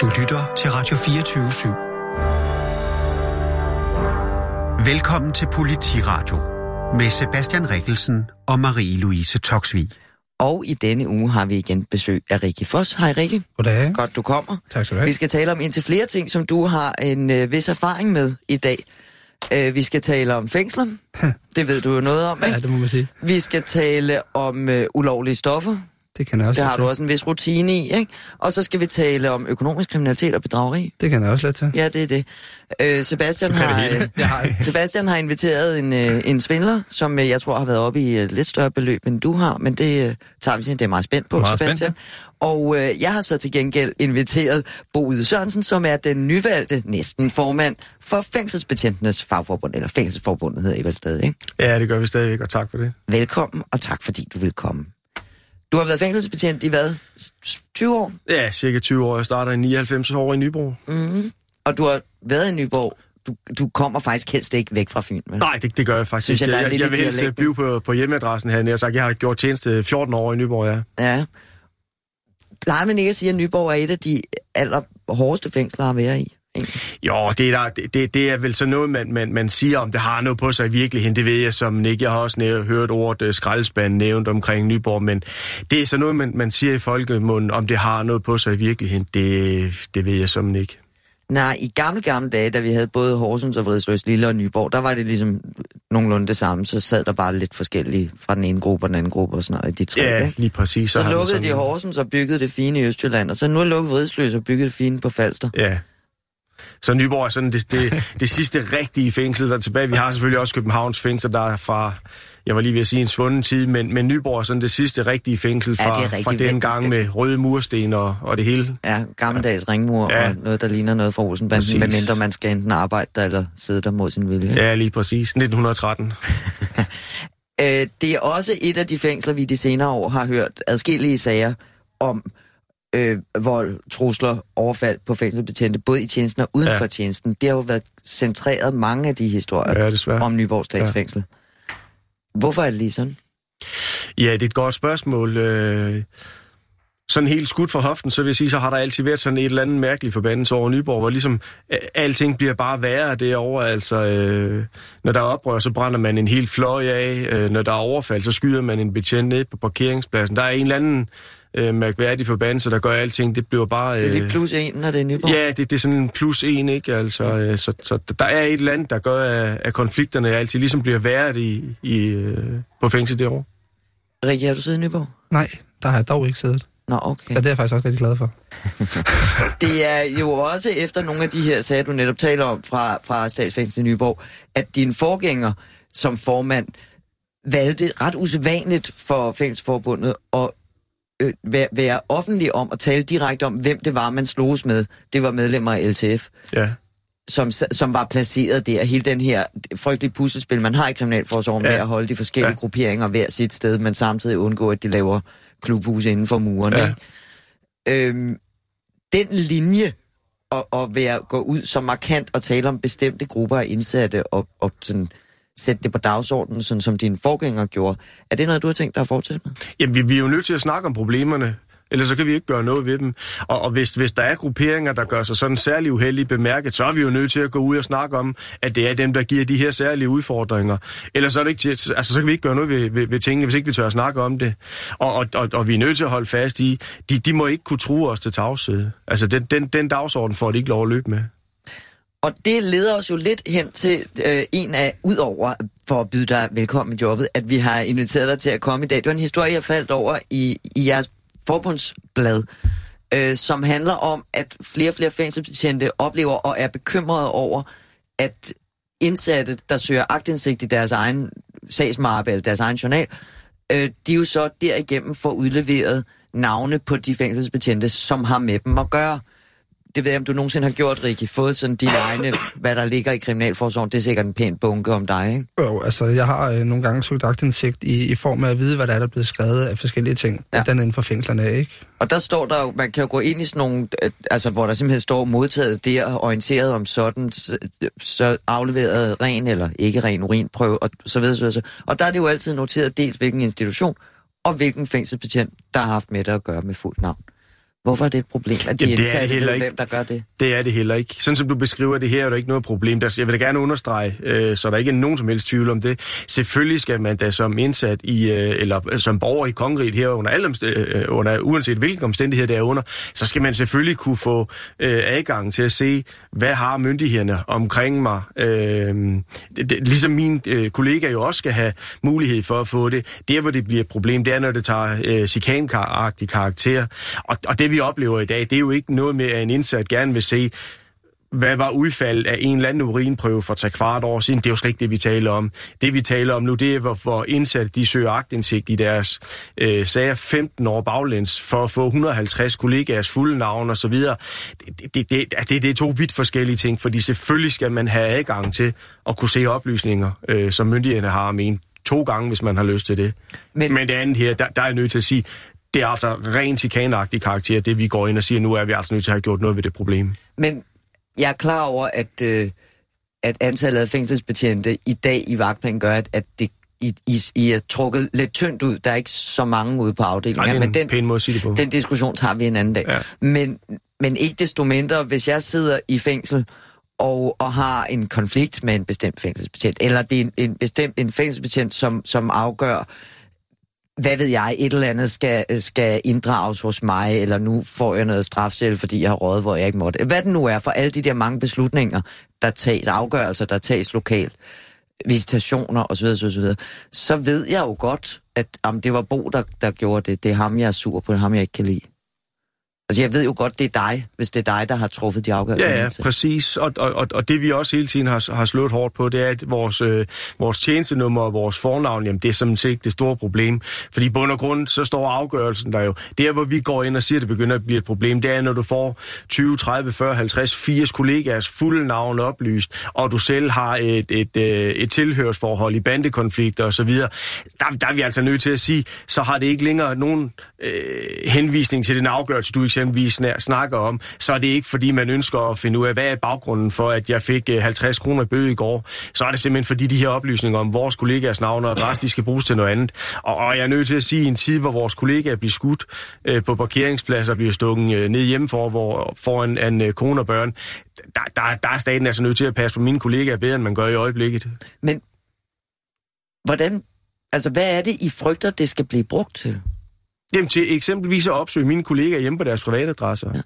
Du lytter til Radio 24 /7. Velkommen til Politiradio med Sebastian Rikkelsen og Marie-Louise Toksvig. Og i denne uge har vi igen besøg af Rikke Foss. Hej Rikke. Goddag. Godt, du kommer. Tak skal du have. Vi skal tale om indtil flere ting, som du har en øh, vis erfaring med i dag. Øh, vi skal tale om fængsler. det ved du jo noget om, ikke? Ja, det må man sige. Vi skal tale om øh, ulovlige stoffer. Det kan jeg også Det har lidt du til. også en vis rutine i, ikke? Og så skal vi tale om økonomisk kriminalitet og bedrageri. Det kan jeg også lidt til. Ja, det er det. Øh, Sebastian, det har, hele. øh, Sebastian har inviteret en, øh, en svindler, som øh, jeg tror har været oppe i et lidt større beløb, end du har, men det øh, tager vi til. Det er meget spændt på, Meget Sebastian. Og øh, jeg har så til gengæld inviteret Bo Yde Sørensen, som er den nyvalgte næsten formand for Fængselsbetjentenes Fagforbund, eller Fængselsforbundet hedder I vel stadig, ikke? Ja, det gør vi stadigvæk, og tak for det. Velkommen, og tak fordi du vil komme. Du har været fængselsbetjent i hvad? S- 20 år? Ja, cirka 20 år. Jeg starter i 99 år i Nyborg. Mm-hmm. Og du har været i Nyborg. Du, du kommer faktisk helst ikke væk fra Fyn, vel? Nej, det, det gør jeg faktisk Synes jeg, er jeg, jeg i vil helst dialekten. blive på, på hjemmeadressen her. Jeg, sagt, jeg har gjort tjeneste 14 år i Nyborg, ja. Ja. Plejer man ikke at sige, at Nyborg er et af de allerhårdeste fængsler at være i? Ikke? Jo, det er, der, det- det, er vel sådan noget, man, man, man siger, om det har noget på sig i virkeligheden. Det ved jeg som ikke. Jeg har også næv- hørt ordet uh, skraldespand nævnt omkring Nyborg, men det er sådan noget, man, man siger i folkemunden, om det har noget på sig i virkeligheden. Det, det ved jeg som ikke. Nej, i gamle, gamle dage, da vi havde både Horsens og Vridsløs Lille og Nyborg, der var det ligesom nogenlunde det samme. Så sad der bare lidt forskellige fra den ene gruppe og den anden gruppe og sådan noget, de tre. Ja, ikke? lige præcis. Så man lukkede de Horsens og byggede det fine i Østjylland, og så nu er lukket Vridsløs og bygget det fine på Falster. Ja. Så Nyborg er sådan det, det, det sidste rigtige fængsel, der er tilbage. Vi har selvfølgelig også Københavns fængsel, der er fra, jeg var lige ved at sige en svunden tid, men, men Nyborg er sådan det sidste rigtige fængsel Ja, fra, rigtig fra den gang med røde mursten og, og det hele. Ja, gammeldags ringmur Ja. og noget, der ligner noget fra Olsenbanden, medmindre man skal enten arbejde der eller sidde der mod sin vilje. Ja, lige præcis. 1913. Øh, det er også et af de fængsler, vi de senere år har hørt adskillige sager om øh, vold, trusler, overfald på fængselsbetjente, både i tjenesten og uden Ja. for tjenesten. Det har jo været centreret mange af de historier Ja, desværre. om Nyborg Statsfængsel. Hvorfor er det lige sådan? Ja, det er et godt spørgsmål. Øh, sådan helt skudt fra hoften, så vil jeg sige, så har der altid været sådan et eller andet mærkeligt forbandelse over Nyborg, hvor ligesom øh, alting bliver bare værre derovre. Altså, øh, når der er oprør, så brænder man en hel fløj af. Øh, når der er overfald, så skyder man en betjent ned på parkeringspladsen. Der er en eller anden øh, mærkværdig forbandelse, der gør alting. Det bliver bare... Det er Øh, lige plus en, når det er Nyborg. Ja, det, det er sådan en plus en, ikke? Altså, øh, så, så der er et eller andet, der gør, at, at konflikterne altid ligesom bliver værre i, i, øh, på fængsel derovre. Rikke, har du siddet i Nyborg? Nej, der har jeg dog ikke siddet. Nå, okay. Så det er jeg faktisk også rigtig glad for. Det er jo også efter nogle af de her sager, du netop taler om fra, fra statsfængsel i Nyborg, at din forgænger som formand valgte ret usædvanligt for fængselsforbundet at øh, være, være offentlig om at tale direkte om, hvem det var, man sloges med. Det var medlemmer af LTF, Ja. som, som var placeret der. Hele den her frygtelige puslespil, man har i Kriminalforsorgen ja. Med at holde de forskellige ja. Grupperinger hver sit sted, men samtidig undgå, at de laver klubhus inden for murene. Ja. Øhm, den linje at, at være, gå ud så markant og tale om bestemte grupper af indsatte og, og sådan, sætte det på dagsordenen, sådan som din forgænger gjorde. Er det noget, du har tænkt dig at fortsætte med? Jamen, vi, vi er jo nødt til at snakke om problemerne, ellers så kan vi ikke gøre noget ved dem. Og, og hvis, hvis der er grupperinger, der gør sig sådan særlig uheldige bemærket, så er vi jo nødt til at gå ud og snakke om, at det er dem, der giver de her særlige udfordringer. Ellers så, er det ikke til, altså, så kan vi ikke gøre noget ved, ved, ved tingene, hvis ikke vi tør at snakke om det. Og, og, og, og vi er nødt til at holde fast i, de, de må ikke kunne true os til tavshed. Altså, den, den, den dagsorden får de ikke lov at løbe med. Og det leder os jo lidt hen til øh, en af, udover for at byde dig velkommen i jobbet, at vi har inviteret dig til at komme i dag. Det var en historie, jeg faldt over i, i jeres forbundsblad, øh, som handler om, at flere og flere fængselsbetjente oplever og er bekymrede over, at indsatte, der søger agtindsigt i deres egen sagsmappe eller deres egen journal, øh, de jo så derigennem får udleveret navne på de fængselsbetjente, som har med dem at gøre. Det ved jeg, om du nogensinde har gjort, Rikke. Fået sådan dine egne, hvad der ligger i Kriminalforsorgen. Det er sikkert en pæn bunke om dig, ikke? Jo, altså, jeg har øh, nogle gange søgt agtindsigt i, i form af at vide, hvad der er, der er blevet skrevet af forskellige ting, Ja. den inden for fængslerne, ikke? Og der står der jo, man kan jo gå ind i sådan nogle, øh, altså hvor der simpelthen står modtaget der, orienteret om sådan, så, så afleveret ren eller ikke ren urinprøve, og så videre, så videre. Og der er det jo altid noteret dels hvilken institution, og hvilken fængselsbetjent, der har haft med det at gøre med fuldt navn. Hvorfor er det et problem, at de Jamen, det er det heller ikke. hvem der gør det? Det er det heller ikke. Sådan som du beskriver det her, er der ikke noget problem. Der, jeg vil da gerne understrege, øh, så der ikke er nogen som helst tvivl om det. Selvfølgelig skal man da som indsat i, øh, eller øh, som borger i kongeriget her, under alle øh, under, uanset hvilken omstændighed der er under, så skal man selvfølgelig kunne få øh, adgang til at se, hvad har myndighederne omkring mig. Øh, det, det, ligesom min øh, kollega jo også skal have mulighed for at få det. Der, hvor det bliver et problem, det er, når det tager øh, chikanagtig karakter. Og, og det, vi oplever i dag, det er jo ikke noget med, at en indsat gerne vil se, hvad var udfaldet af en eller anden urinprøve for tre kvart år siden? Det er jo slet ikke det, vi taler om. Det, vi taler om nu, det er, hvorfor indsatte de søger agtindsigt i deres øh, sager 15 år baglæns for at få 150 kollegaers fulde navn osv. Det, det, det, det, altså, det, det er to vidt forskellige ting, fordi selvfølgelig skal man have adgang til at kunne se oplysninger, øh, som myndighederne har om en to gange, hvis man har lyst til det. Men- Men, Men det andet her, der, der er jeg nødt til at sige, det er altså rent chikanagtig karakter, det vi går ind og siger, nu er vi altså nødt til at have gjort noget ved det problem. Men jeg er klar over, at, øh, at antallet af fængselsbetjente i dag i vagtplan gør, at, at det, I, I, I er trukket lidt tyndt ud. Der er ikke så mange ude på Nej, afdelingen. er men en den, pæn måde at sige det på. den diskussion tager vi en anden dag. Ja. Men, men ikke desto mindre, hvis jeg sidder i fængsel og, og har en konflikt med en bestemt fængselsbetjent, eller det er en, en bestemt en fængselsbetjent, som, som afgør, hvad ved jeg, et eller andet skal, skal inddrages hos mig, eller nu får jeg noget strafsel, fordi jeg har rådet, hvor jeg ikke måtte. Hvad det nu er for alle de der mange beslutninger, der tages, afgørelser, der tages lokalt, visitationer osv., osv., så ved jeg jo godt, at om det var Bo, der, der gjorde det. Det er ham, jeg er sur på, det er ham, jeg ikke kan lide. Altså, jeg ved jo godt, det er dig, hvis det er dig, der har truffet de afgørelser. Ja, ja, præcis. Og, og, og, det vi også hele tiden har, har slået hårdt på, det er, at vores, øh, vores tjenestenummer og vores fornavn, jamen det er som set det store problem. Fordi i bund og grund, så står afgørelsen der jo. Der, hvor vi går ind og siger, at det begynder at blive et problem, det er, når du får 20, 30, 40, 50, 80 kollegaers fulde navn oplyst, og du selv har et, et, øh, et tilhørsforhold i bandekonflikter osv., der, der er vi altså nødt til at sige, så har det ikke længere nogen øh, henvisning til den afgørelse, du eksempelvis snakker om, så er det ikke, fordi man ønsker at finde ud af, hvad er baggrunden for, at jeg fik øh, 50 kroner bøde i går. Så er det simpelthen, fordi de her oplysninger om vores kollegaers navn og adresse, de skal bruges til noget andet. Og, og jeg er nødt til at sige, at i en tid, hvor vores kollegaer bliver skudt øh, på parkeringspladser, bliver stukket øh, ned hjemmefra, hvor, foran en øh, kone og børn, der, der, der er staten altså nødt til at passe på mine kollegaer bedre, end man gør i øjeblikket. Men hvordan, altså hvad er det, I frygter, det skal blive brugt til? Jamen til eksempelvis at opsøge mine kollegaer hjemme på deres privatadresser. Ja.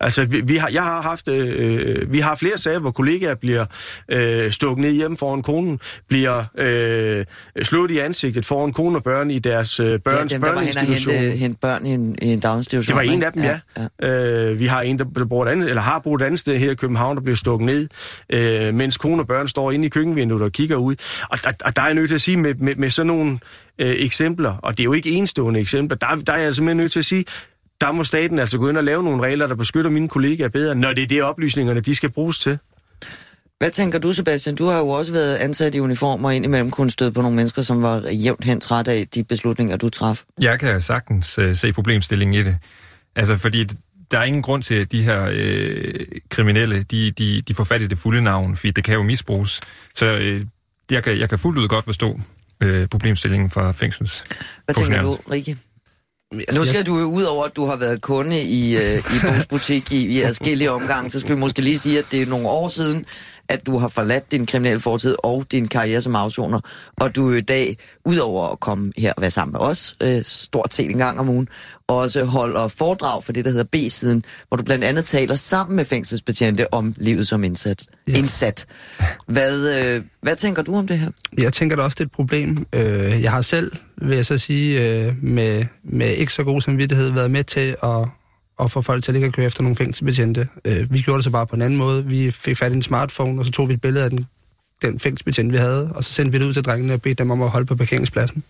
Altså, vi, vi har, jeg har haft, øh, vi har flere sager, hvor kollegaer bliver øh, stukket ned hjemme foran konen, bliver øh, slået i ansigtet foran kone og børn i deres øh, børns ja, dem, der var hen og hente, hente børn i en, i en daginstitution. Det var en af dem, ja. ja. Øh, vi har en, der bor et andet, eller har boet et andet sted her i København, der bliver stukket ned, øh, mens kone og børn står inde i køkkenvinduet og kigger ud. Og der, og der er jeg nødt til at sige, med, med, med sådan nogle øh, eksempler, og det er jo ikke enestående eksempler, der, der er jeg simpelthen nødt til at sige, der må staten altså gå ind og lave nogle regler, der beskytter mine kollegaer bedre, når det er det oplysningerne, de skal bruges til. Hvad tænker du, Sebastian? Du har jo også været ansat i uniform og indimellem kunne støde på nogle mennesker, som var jævnt hen træt af de beslutninger, du traf. Jeg kan sagtens uh, se problemstillingen i det. Altså, fordi der er ingen grund til, at de her øh, kriminelle, de, de, de får fat i det fulde navn, fordi det kan jo misbruges. Så øh, jeg, kan, jeg kan fuldt ud godt forstå øh, problemstillingen fra fængsels. Hvad tænker du, Rikke? Nu skal du jo ud over, at du har været kunde i, øh, i Bogs butik i, i adskillige omgange, så skal vi måske lige sige, at det er nogle år siden, at du har forladt din kriminelle fortid og din karriere som afsoner, og du i dag, udover at komme her og være sammen med os, øh, stort set en gang om ugen, også holder foredrag for det, der hedder B-siden, hvor du blandt andet taler sammen med fængselsbetjente om livet som indsat. Ja. indsat. Hvad, øh, hvad tænker du om det her? Jeg tænker da også, det er et problem. Øh, jeg har selv, vil jeg så sige, øh, med, med ikke så god samvittighed, været med til at, at få folk til at ligge og køre efter nogle fængselsbetjente. Øh, vi gjorde det så bare på en anden måde. Vi fik fat i en smartphone, og så tog vi et billede af den, den fængselsbetjent, vi havde, og så sendte vi det ud til drengene og bedte dem om at holde på parkeringspladsen.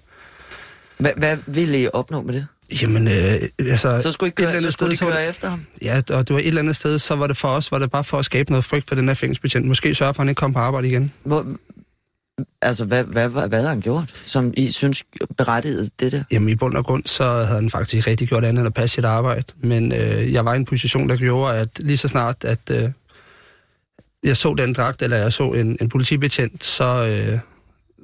Hvad, hvad ville I opnå med det? Jamen, øh, altså... Så skulle I et eller køre, så andet skulle de sted, så var køre efter ham? Ja, og det var et eller andet sted, så var det for os, var det bare for at skabe noget frygt for den her fængselsbetjent. Måske sørge for, at han ikke kom på arbejde igen. Hvor, altså, hvad, hvad, hvad, hvad har han gjort, som I synes berettigede det der? Jamen i bund og grund, så havde han faktisk rigtig gjort andet end at passe sit arbejde. Men øh, jeg var i en position, der gjorde, at lige så snart, at øh, jeg så den dragt, eller jeg så en, en politibetjent, så, øh,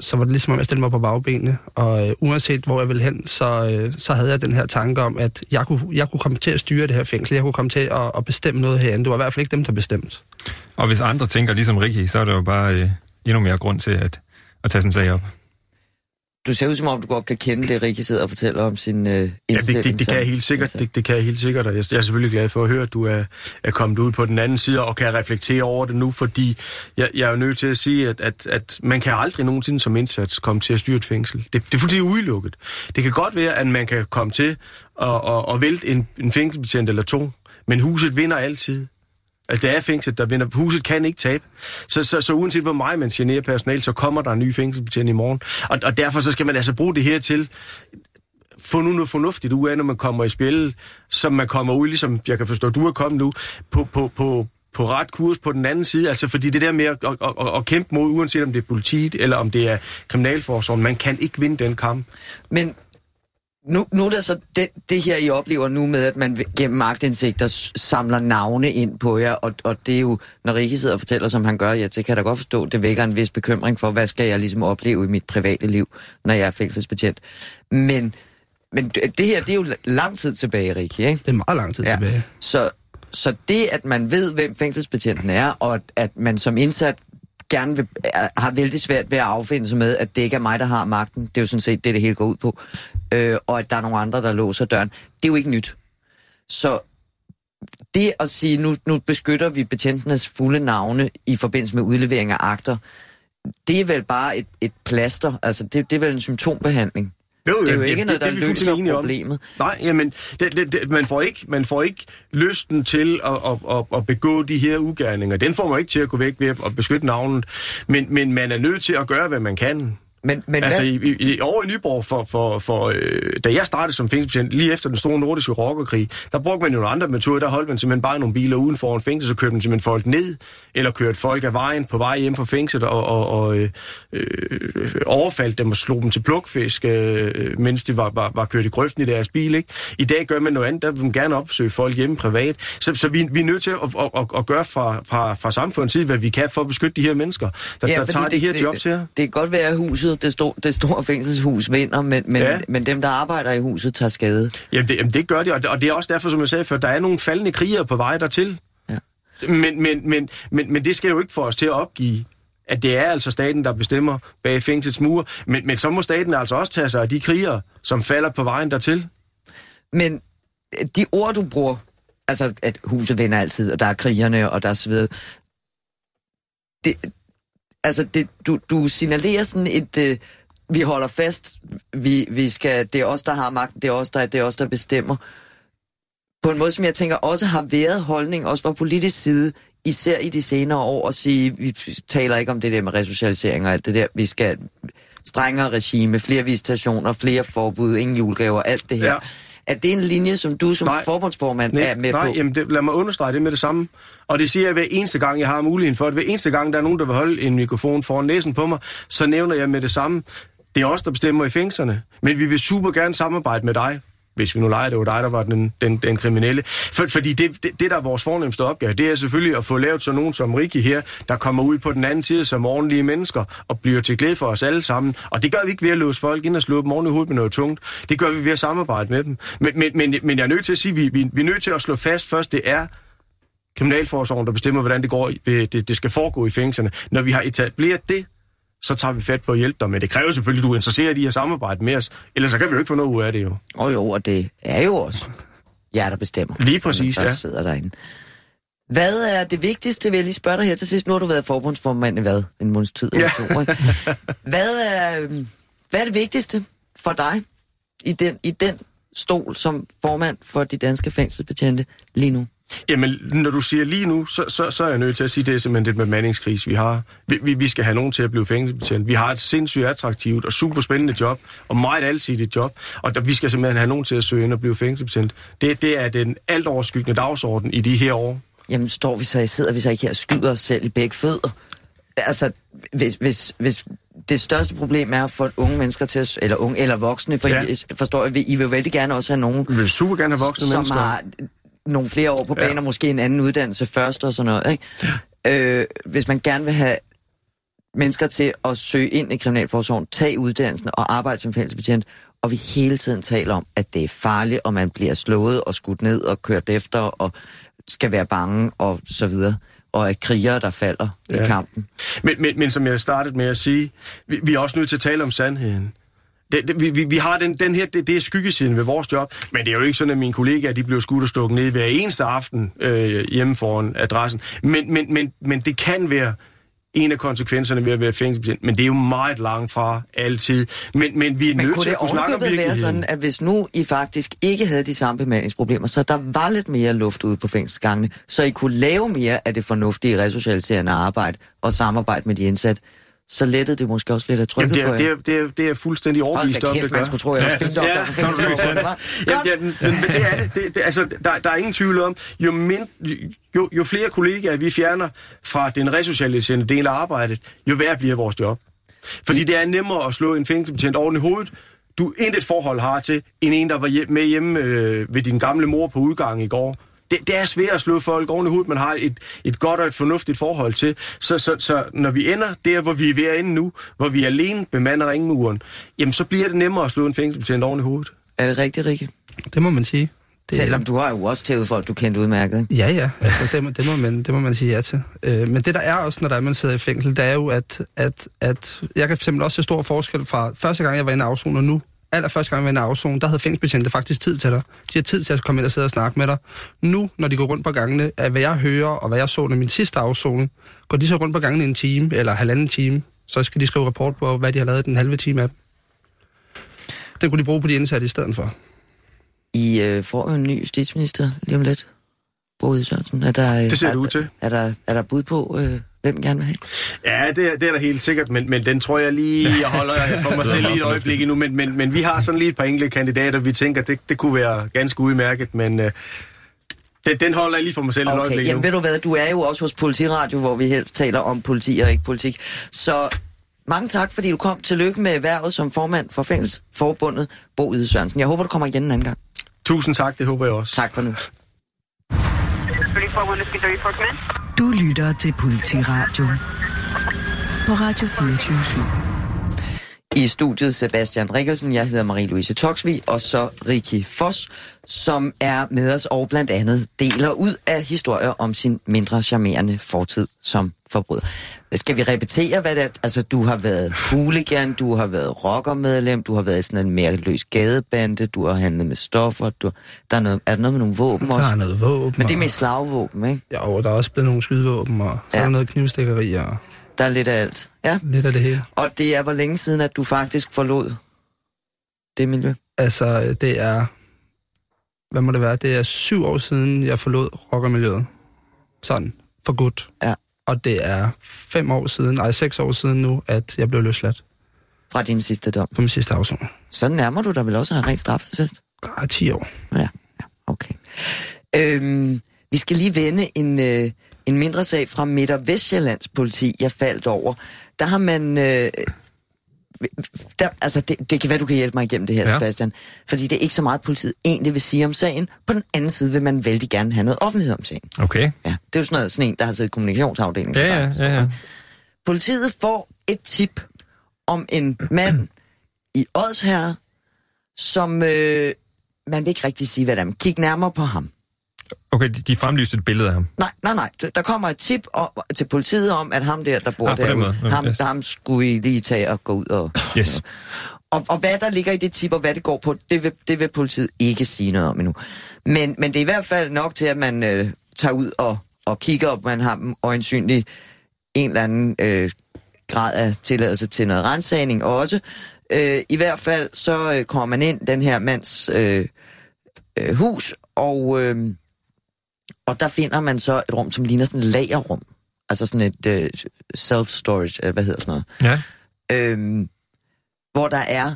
så var det ligesom om, jeg stillede mig på bagbenene. Og øh, uanset hvor jeg ville hen, så, øh, så havde jeg den her tanke om, at jeg kunne, jeg kunne komme til at styre det her fængsel. Jeg kunne komme til at, at bestemme noget herinde. Det var i hvert fald ikke dem, der bestemte. Og hvis andre tænker ligesom Ricky, så er det jo bare øh, endnu mere grund til at, at tage sådan en sag op. Du ser ud som om, du godt kan kende det, Rikke sidder og fortæller om sin øh, Ja, det, det, det kan jeg helt sikkert. Altså, Det, det kan jeg helt sikkert, og jeg, jeg er selvfølgelig glad for at høre, at du er, er kommet ud på den anden side og kan reflektere over det nu, fordi jeg, jeg er jo nødt til at sige, at, at, at man kan aldrig nogensinde som indsats komme til at styre et fængsel. Det, det er fuldstændig udelukket. Det kan godt være, at man kan komme til at, at, at vælte en, en fængselsbetjent eller to, men huset vinder altid. Altså, det er fængslet, der vinder. Huset kan ikke tabe. Så, så, så uanset hvor meget man generer personal, så kommer der en ny fængselsbetjent i morgen. Og, og derfor så skal man altså bruge det her til få nu noget fornuftigt ud af, når man kommer i spil, som man kommer ud, ligesom jeg kan forstå, du er kommet nu, på, på, på, på ret kurs på den anden side. Altså fordi det der med at, at, at, at kæmpe mod, uanset om det er politiet eller om det er kriminalforsorgen, man kan ikke vinde den kamp. Men nu, nu er der så det, det her, I oplever nu med, at man gennem magtindsigter samler navne ind på jer, og, og det er jo, når Rikke sidder og fortæller, som han gør, ja, det kan jeg da godt forstå, det vækker en vis bekymring for, hvad skal jeg ligesom opleve i mit private liv, når jeg er fængselsbetjent. Men, men det her, det er jo lang tid tilbage, Rikke, ikke? Det er meget lang tid ja. tilbage. Så, så det, at man ved, hvem fængselsbetjenten er, og at, at man som indsat gerne vil, er, har vældig svært ved at affinde sig med, at det ikke er mig, der har magten. Det er jo sådan set det, det hele går ud på. Øh, og at der er nogle andre, der låser døren. Det er jo ikke nyt. Så det at sige, nu, nu beskytter vi betjentenes fulde navne i forbindelse med udlevering af akter, det er vel bare et, et plaster. Altså, det, det er vel en symptombehandling. Jo, Det er jo ikke noget, der er vi fuldstændig løser enige om. problemet. Nej, jamen, det, det, det, man, får ikke, man får ikke lysten til at, at, at, at begå de her ugerninger. Den får man ikke til at gå væk ved at beskytte navnet. Men, men man er nødt til at gøre, hvad man kan. Men, men altså, hvad, i, i, over i Nyborg, for, for, for, øh, da jeg startede som fængselsbetjent, lige efter den store nordiske rockerkrig, der brugte man jo nogle andre metoder. Der holdt man simpelthen bare nogle biler uden for en fængsel, så kørte man simpelthen folk ned, eller kørte folk af vejen på vej hjem fra fængslet, og, og, og øh, øh, overfaldt dem og slog dem til plukfisk, øh, mens de var, var, var kørt i grøften i deres bil. Ikke? I dag gør man noget andet, der vil man gerne opsøge folk hjemme privat. Så, så vi, vi er nødt til at, at, at, at gøre fra, fra, fra samfundets side, hvad vi kan for at beskytte de her mennesker, der, ja, der tager de her jobs her. Det, det kan godt være, at huset, det, sto, det store fængselshus vinder, men, men, ja. Men dem, der arbejder i huset, tager skade. Jamen det, jamen det gør det, og det, og det er også derfor, som jeg sagde før, der er nogle faldende krigere på vej dertil. Ja. Men, men, men, men, men det skal jo ikke få os til at opgive, at det er altså staten, der bestemmer bag fængslets mure. Men, men så må staten altså også tage sig af de krigere, som falder på vejen dertil. Men øh, de ord, du bruger, altså at huset vinder altid, og der er krigerne, og der er så videre, det, altså det, du, du signalerer sådan et, øh, vi holder fast, vi, vi skal, det er os, der har magten, det er os, der, det er os, der bestemmer. På en måde, som jeg tænker også har været holdning, også fra politisk side, især i de senere år, at sige, vi taler ikke om det der med resocialisering og alt det der, vi skal strengere regime, flere visitationer, flere forbud, ingen julegaver, alt det her. Ja. Er det en linje, som du som Nej. forbundsformand Nej, er med nej på? jamen det, lad mig understrege det med det samme. Og det siger jeg hver eneste gang, jeg har muligheden for det. Hver eneste gang, der er nogen, der vil holde en mikrofon foran næsen på mig, så nævner jeg med det samme. Det er os, der bestemmer i fængslerne. Men vi vil super gerne samarbejde med dig hvis vi nu leger, det var dig, der var den, den, den kriminelle. For, fordi det, det, det, der er vores fornemmeste opgave, det er selvfølgelig at få lavet sådan nogen som Ricky her, der kommer ud på den anden side som ordentlige mennesker, og bliver til glæde for os alle sammen. Og det gør vi ikke ved at låse folk ind og slå dem oven i hovedet med noget tungt. Det gør vi ved at samarbejde med dem. Men, men, men, men jeg er nødt til at sige, at vi, vi, vi er nødt til at slå fast først, det er kriminalforsorgen, der bestemmer, hvordan det, går, det, det skal foregå i fængslerne. Når vi har etableret det, så tager vi fat på at hjælpe dig. Men det kræver selvfølgelig, at du er interesseret i at samarbejde med os. Ellers så kan vi jo ikke få noget ud af det jo. Og jo, og det er jo også jer, der bestemmer. Lige præcis, ja. sidder derinde. Hvad er det vigtigste, vil jeg lige spørge dig her til sidst? Nu har du været forbundsformand i hvad? En måneds tid eller Ja. to, ikke? Hvad er, øhm, hvad er det vigtigste for dig i den, i den stol som formand for de danske fængselsbetjente lige nu? Jamen, når du siger lige nu, så, så, så er jeg nødt til at sige, at det er simpelthen det bemandingskris, vi har. Vi, vi, vi skal have nogen til at blive fængselsbetjent. Vi har et sindssygt attraktivt og super spændende job, og meget alsidigt job, og der, vi skal simpelthen have nogen til at søge ind og blive fængselsbetjent. Det, det er den alt overskyggende dagsorden i de her år. Jamen, står vi så, sidder vi så ikke her og skyder os selv i begge fødder? Altså, hvis, hvis, hvis det største problem er at få unge mennesker til at, eller unge, eller voksne, for ja. I, forstår jeg, I vil jo vældig gerne også have nogen, Vi vil super gerne have voksne som mennesker. har nogle flere år på Ja. banen, og måske en anden uddannelse først og sådan noget, ikke? Ja. Øh, hvis man gerne vil have mennesker til at søge ind i Kriminalforsorgen, tage uddannelsen og arbejde som fængselsbetjent, og vi hele tiden taler om, at det er farligt, og man bliver slået og skudt ned og kørt efter, og skal være bange og så videre, og at krigere, der falder ja. i kampen. Men, men, men som jeg startede med at sige, vi, vi er også nødt til at tale om sandheden. Det, det, vi, vi har den, den her, det, det er skyggesiden ved vores job, men det er jo ikke sådan, at mine kollegaer de bliver skudt og stukket ned hver eneste aften øh, hjemme foran adressen. Men, men, men, men det kan være en af konsekvenserne ved at være fængselsbetjent, men det er jo meget langt fra altid. Men, men vi er Men nødt til at kunne snakke om ovenkøbet være virkeligheden. sådan, at hvis nu I faktisk ikke havde de samme bemandingsproblemer, så der var lidt mere luft ude på fængselsgangene, så I kunne lave mere af det fornuftige resocialiserende arbejde og samarbejde med de indsatte, så lettede det måske også lidt af Jamen, trykket det, på er, det, er, det, er, det er fuldstændig overbevist om, det man gør. skulle tro, jeg spindoktor Ja, for så er du? Jamen, ja, men, men det er det. det, det altså, der, der er ingen tvivl om, jo, mind, jo, jo flere kollegaer vi fjerner fra den resocialiserende del af arbejdet, jo værre bliver vores job. Fordi det er nemmere at slå en fængselsbetjent oven i hovedet, du intet forhold har til, end en, der var hjem, med hjemme øh, ved din gamle mor på udgang i går. Det, det er svært at slå folk oven i hovedet, man har et, et godt og et fornuftigt forhold til. Så, så, så når vi ender der, hvor vi er ved at ende nu, hvor vi alene bemander ringmuren, jamen så bliver det nemmere at slå en fængselsbetjent oven i hovedet. Er det rigtigt, Rikke? Det må man sige. Det, Selvom du har jo også tævet folk, du kendte udmærket, ikke? Ja, ja. Altså, det, må, det, må man, det må man sige ja til. Øh, men det, der er også, når der er, man sidder i fængsel, det er jo, at, at, at jeg kan simpelthen også se stor forskel fra første gang, jeg var inde i afzone og nu. Allerførste gang, jeg var i der havde fængselsbetjente faktisk tid til dig. De har tid til at komme ind og sidde og snakke med dig. Nu, når de går rundt på gangene, af hvad jeg hører og hvad jeg så når min sidste afzone, går de så rundt på gangene en time eller halvanden time, så skal de skrive rapport på, hvad de har lavet den halve time af. Den kunne de bruge på de indsatte i stedet for. I øh, får en ny justitsminister lige om lidt. Både Sørensen. Er der, øh, Det ser det er, ud til. Er der, er der bud på, øh, hvem gerne vil have? Ja, det, er- det er der helt sikkert, men, men den tror jeg lige, jeg holder for mig selv lige et øjeblik endnu. Men, men, men vi har sådan lige et par enkelte kandidater, vi tænker, det, det kunne være ganske udmærket, men øh, den, den holder jeg lige for mig selv et Okay, øjeblik jamen endnu. ved du hvad, du er jo også hos Politiradio, hvor vi helst taler om politi og ikke politik. Så mange tak, fordi du kom. Tillykke med erhvervet som formand for Fængselsforbundet, Bo Yde Sørensen. Jeg håber, du kommer igen en anden gang. Tusind tak, det håber jeg også. Tak for nu. Du lytter til Politiradio. På Radio 24 i studiet Sebastian Rikkelsen, jeg hedder Marie-Louise Toksvig, og så Rikki Foss, som er med os og blandt andet deler ud af historier om sin mindre charmerende fortid som forbryder. Skal vi repetere, hvad det er? Altså, du har været hooligan, du har været rockermedlem, du har været sådan en mere løs gadebande, du har handlet med stoffer, du, der er, noget, er der noget med nogle våben Der også? er noget våben. Men det er med slagvåben, ikke? Ja, og der er også blevet nogle skydevåben, og Ja. er der noget knivstikkeri og Der er lidt af alt. Ja, lidt af det hele. og det er hvor længe siden, at du faktisk forlod det miljø? Altså, det er... Hvad må det være? Det er syv år siden, jeg forlod rockermiljøet. Sådan, for godt. Ja. Og det er fem år siden, nej, seks år siden nu, at jeg blev løsladt Fra din sidste dom. på min sidste afsoning. Så nærmer du dig vel også have rent straffesæt? Ah, 10 år. Ja, ja okay. Øhm, vi skal lige vende en, øh, en mindre sag fra Midt- og Vestjyllands politi, jeg faldt over. Der har man... Øh, der, altså, det, det kan være, du kan hjælpe mig igennem det her, Ja. Sebastian. Fordi det er ikke så meget, politiet egentlig vil sige om sagen. På den anden side vil man vældig gerne have noget offentlighed om sagen. Okay. Ja, det er jo sådan, noget, sådan en, der har siddet i kommunikationsafdelingen. Ja, ja, ja, ja. Politiet får et tip om en mand i Odsherred, som øh, man vil ikke rigtig sige, hvad det er. Kig nærmere på ham. Okay, de, de fremlyste et billede af ham. Nej, nej, nej. Der kommer et tip om, til politiet om, at ham der, der bor Ah, derude, ham, yes. ham skulle I lige tage og gå ud og... Yes. Og, og hvad der ligger i det tip, og hvad det går på, det vil, det vil politiet ikke sige noget om endnu. Men, men det er i hvert fald nok til, at man øh, tager ud og, og kigger, og man har øjensynligt en eller anden øh, grad af tilladelse til noget rensagning også. Øh, I hvert fald så øh, kommer man ind, den her mands øh, øh, hus, og, øh, og der finder man så et rum, som ligner sådan et lagerrum. Altså sådan et øh, self-storage, øh, hvad hedder sådan noget Ja. øhm, hvor der er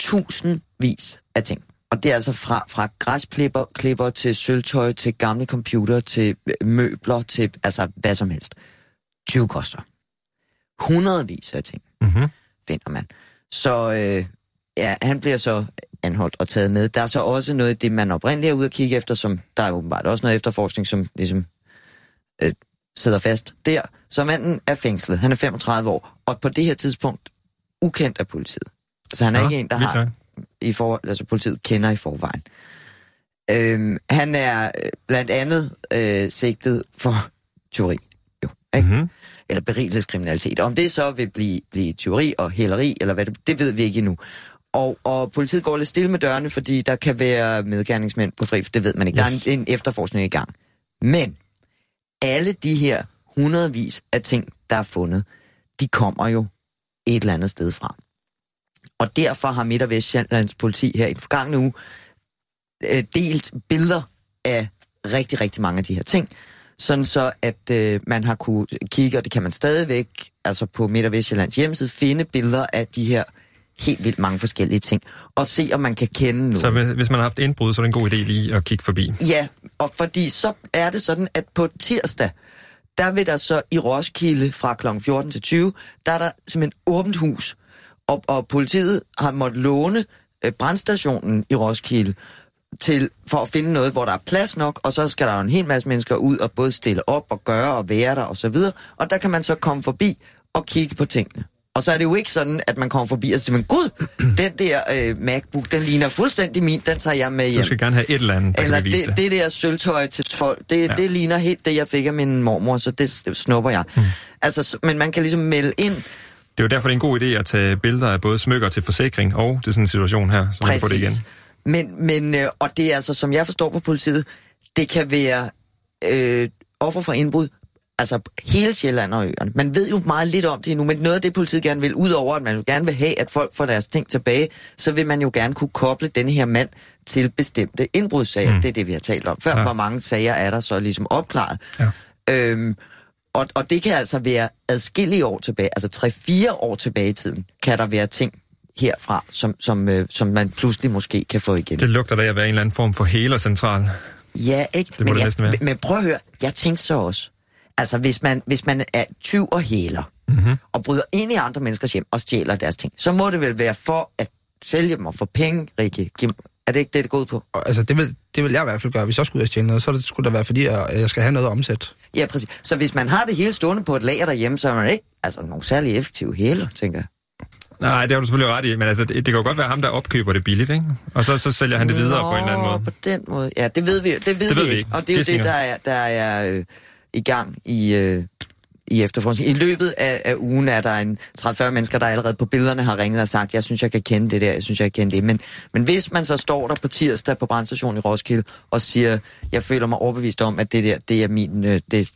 tusindvis af ting. Og det er altså fra, fra græsklipper klipper til sølvtøj, til gamle computer, til øh, møbler, til altså hvad som helst. 20 koster. Hundredvis af ting Mm-hmm. finder man. Så øh, ja, han bliver så anholdt og taget med. Der er så også noget af det, man oprindeligt er ude at kigge efter, som der er åbenbart også noget efterforskning, som ligesom øh, sidder fast der. Så manden er fængslet. Han er 35 år, og på det her tidspunkt ukendt af politiet. Så han er Nå, ikke en, der har nok. i for, altså politiet kender i forvejen. Øhm, han er øh, blandt andet øh, sigtet for tyveri, jo, ikke? Mhm. eller berigelseskriminalitet. Om det så vil blive, blive tyveri og hæleri, eller hvad det, det ved vi ikke endnu. Og, og politiet går lidt stille med dørene, fordi der kan være medgerningsmænd på fri, det ved man ikke. Yes. Der er en, en efterforskning i gang. Men alle de her hundredvis af ting, der er fundet, de kommer jo et eller andet sted fra. Og derfor har Midt- og Vestjyllands politi her i den forgangne uge øh, delt billeder af rigtig, rigtig mange af de her ting, sådan så at øh, man har kunne kigge, og det kan man stadigvæk, altså på Midt- og Vestjyllands hjemmeside, finde billeder af de her helt vildt mange forskellige ting, og se, om man kan kende noget. Så hvis- man har haft indbrud, så er det en god idé lige at kigge forbi. Ja, og fordi så er det sådan, at på tirsdag, der vil der så i Roskilde fra kl. 14 til 20, der er der simpelthen åbent hus, og, og politiet har måttet låne øh, brandstationen i Roskilde til, for at finde noget, hvor der er plads nok, og så skal der jo en hel masse mennesker ud og både stille op og gøre og være der og så videre, og der kan man så komme forbi og kigge på tingene. Og så er det jo ikke sådan, at man kommer forbi og siger, men gud, den der øh, MacBook, den ligner fuldstændig min, den tager jeg med hjem. Du skal gerne have et eller andet, der Eller kan vise det, det. det der sølvtøj til 12, det, ja. Det ligner helt det, jeg fik af min mormor, så det, det snupper jeg. Mm. Altså, men man kan ligesom melde ind, Det er jo derfor, det er en god idé at tage billeder af både smykker til forsikring og til sådan en situation her, så man kan få det igen. præcis. Men, men øh, og det er altså, som jeg forstår på politiet, det kan være øh, offer for indbrud, altså hele Sjælland og øerne. Man ved jo meget lidt om det nu, men noget af det, politiet gerne vil, udover at man jo gerne vil have, at folk får deres ting tilbage, så vil man jo gerne kunne koble denne her mand til bestemte indbrudssager. Mm. Det er det, vi har talt om før. Ja. Hvor mange sager er der så ligesom opklaret? Ja. Øhm, og, og det kan altså være adskillige år tilbage, altså 3-4 år tilbage i tiden, kan der være ting herfra, som, som, øh, som man pludselig måske kan få igen. Det lugter da af at være en eller anden form for hælercentral. Ja, ikke? men, det næsten være. men prøv at høre, jeg tænkte så også, altså hvis man, hvis man er tyv og hæler, Mhm. mm-hmm. og bryder ind i andre menneskers hjem og stjæler deres ting, så må det vel være for at sælge dem og få penge, Rikke. Er det ikke det, det går ud på? Og, altså, det vil, det vil jeg i hvert fald gøre. Hvis jeg skulle ud og stjæle noget, så det, skulle det være, fordi jeg, jeg skal have noget at omsætte. Ja, præcis. Så hvis man har det hele stående på et lager derhjemme, så er man ikke altså nogle særlig effektive hæler, tænker jeg. Nej, det har du selvfølgelig ret i, men altså, det, det kan jo godt være ham, der opkøber det billigt, ikke? Og så, så sælger han det videre Nå, på en eller anden måde. på den måde. Ja, det ved vi, det ved Det ved vi vi ikke. ikke. Og det er jo Det det, er der er, der er øh, i gang i, øh, i efterforskningen. I løbet af, af ugen er der en 30-40 mennesker, der allerede på billederne har ringet og sagt, jeg synes, jeg kan kende det der, jeg synes, jeg kan kende det. Men, men hvis man så står der på tirsdag på brandstationen i Roskilde og siger, jeg føler mig overbevist om, at det der, det er min, øh, det,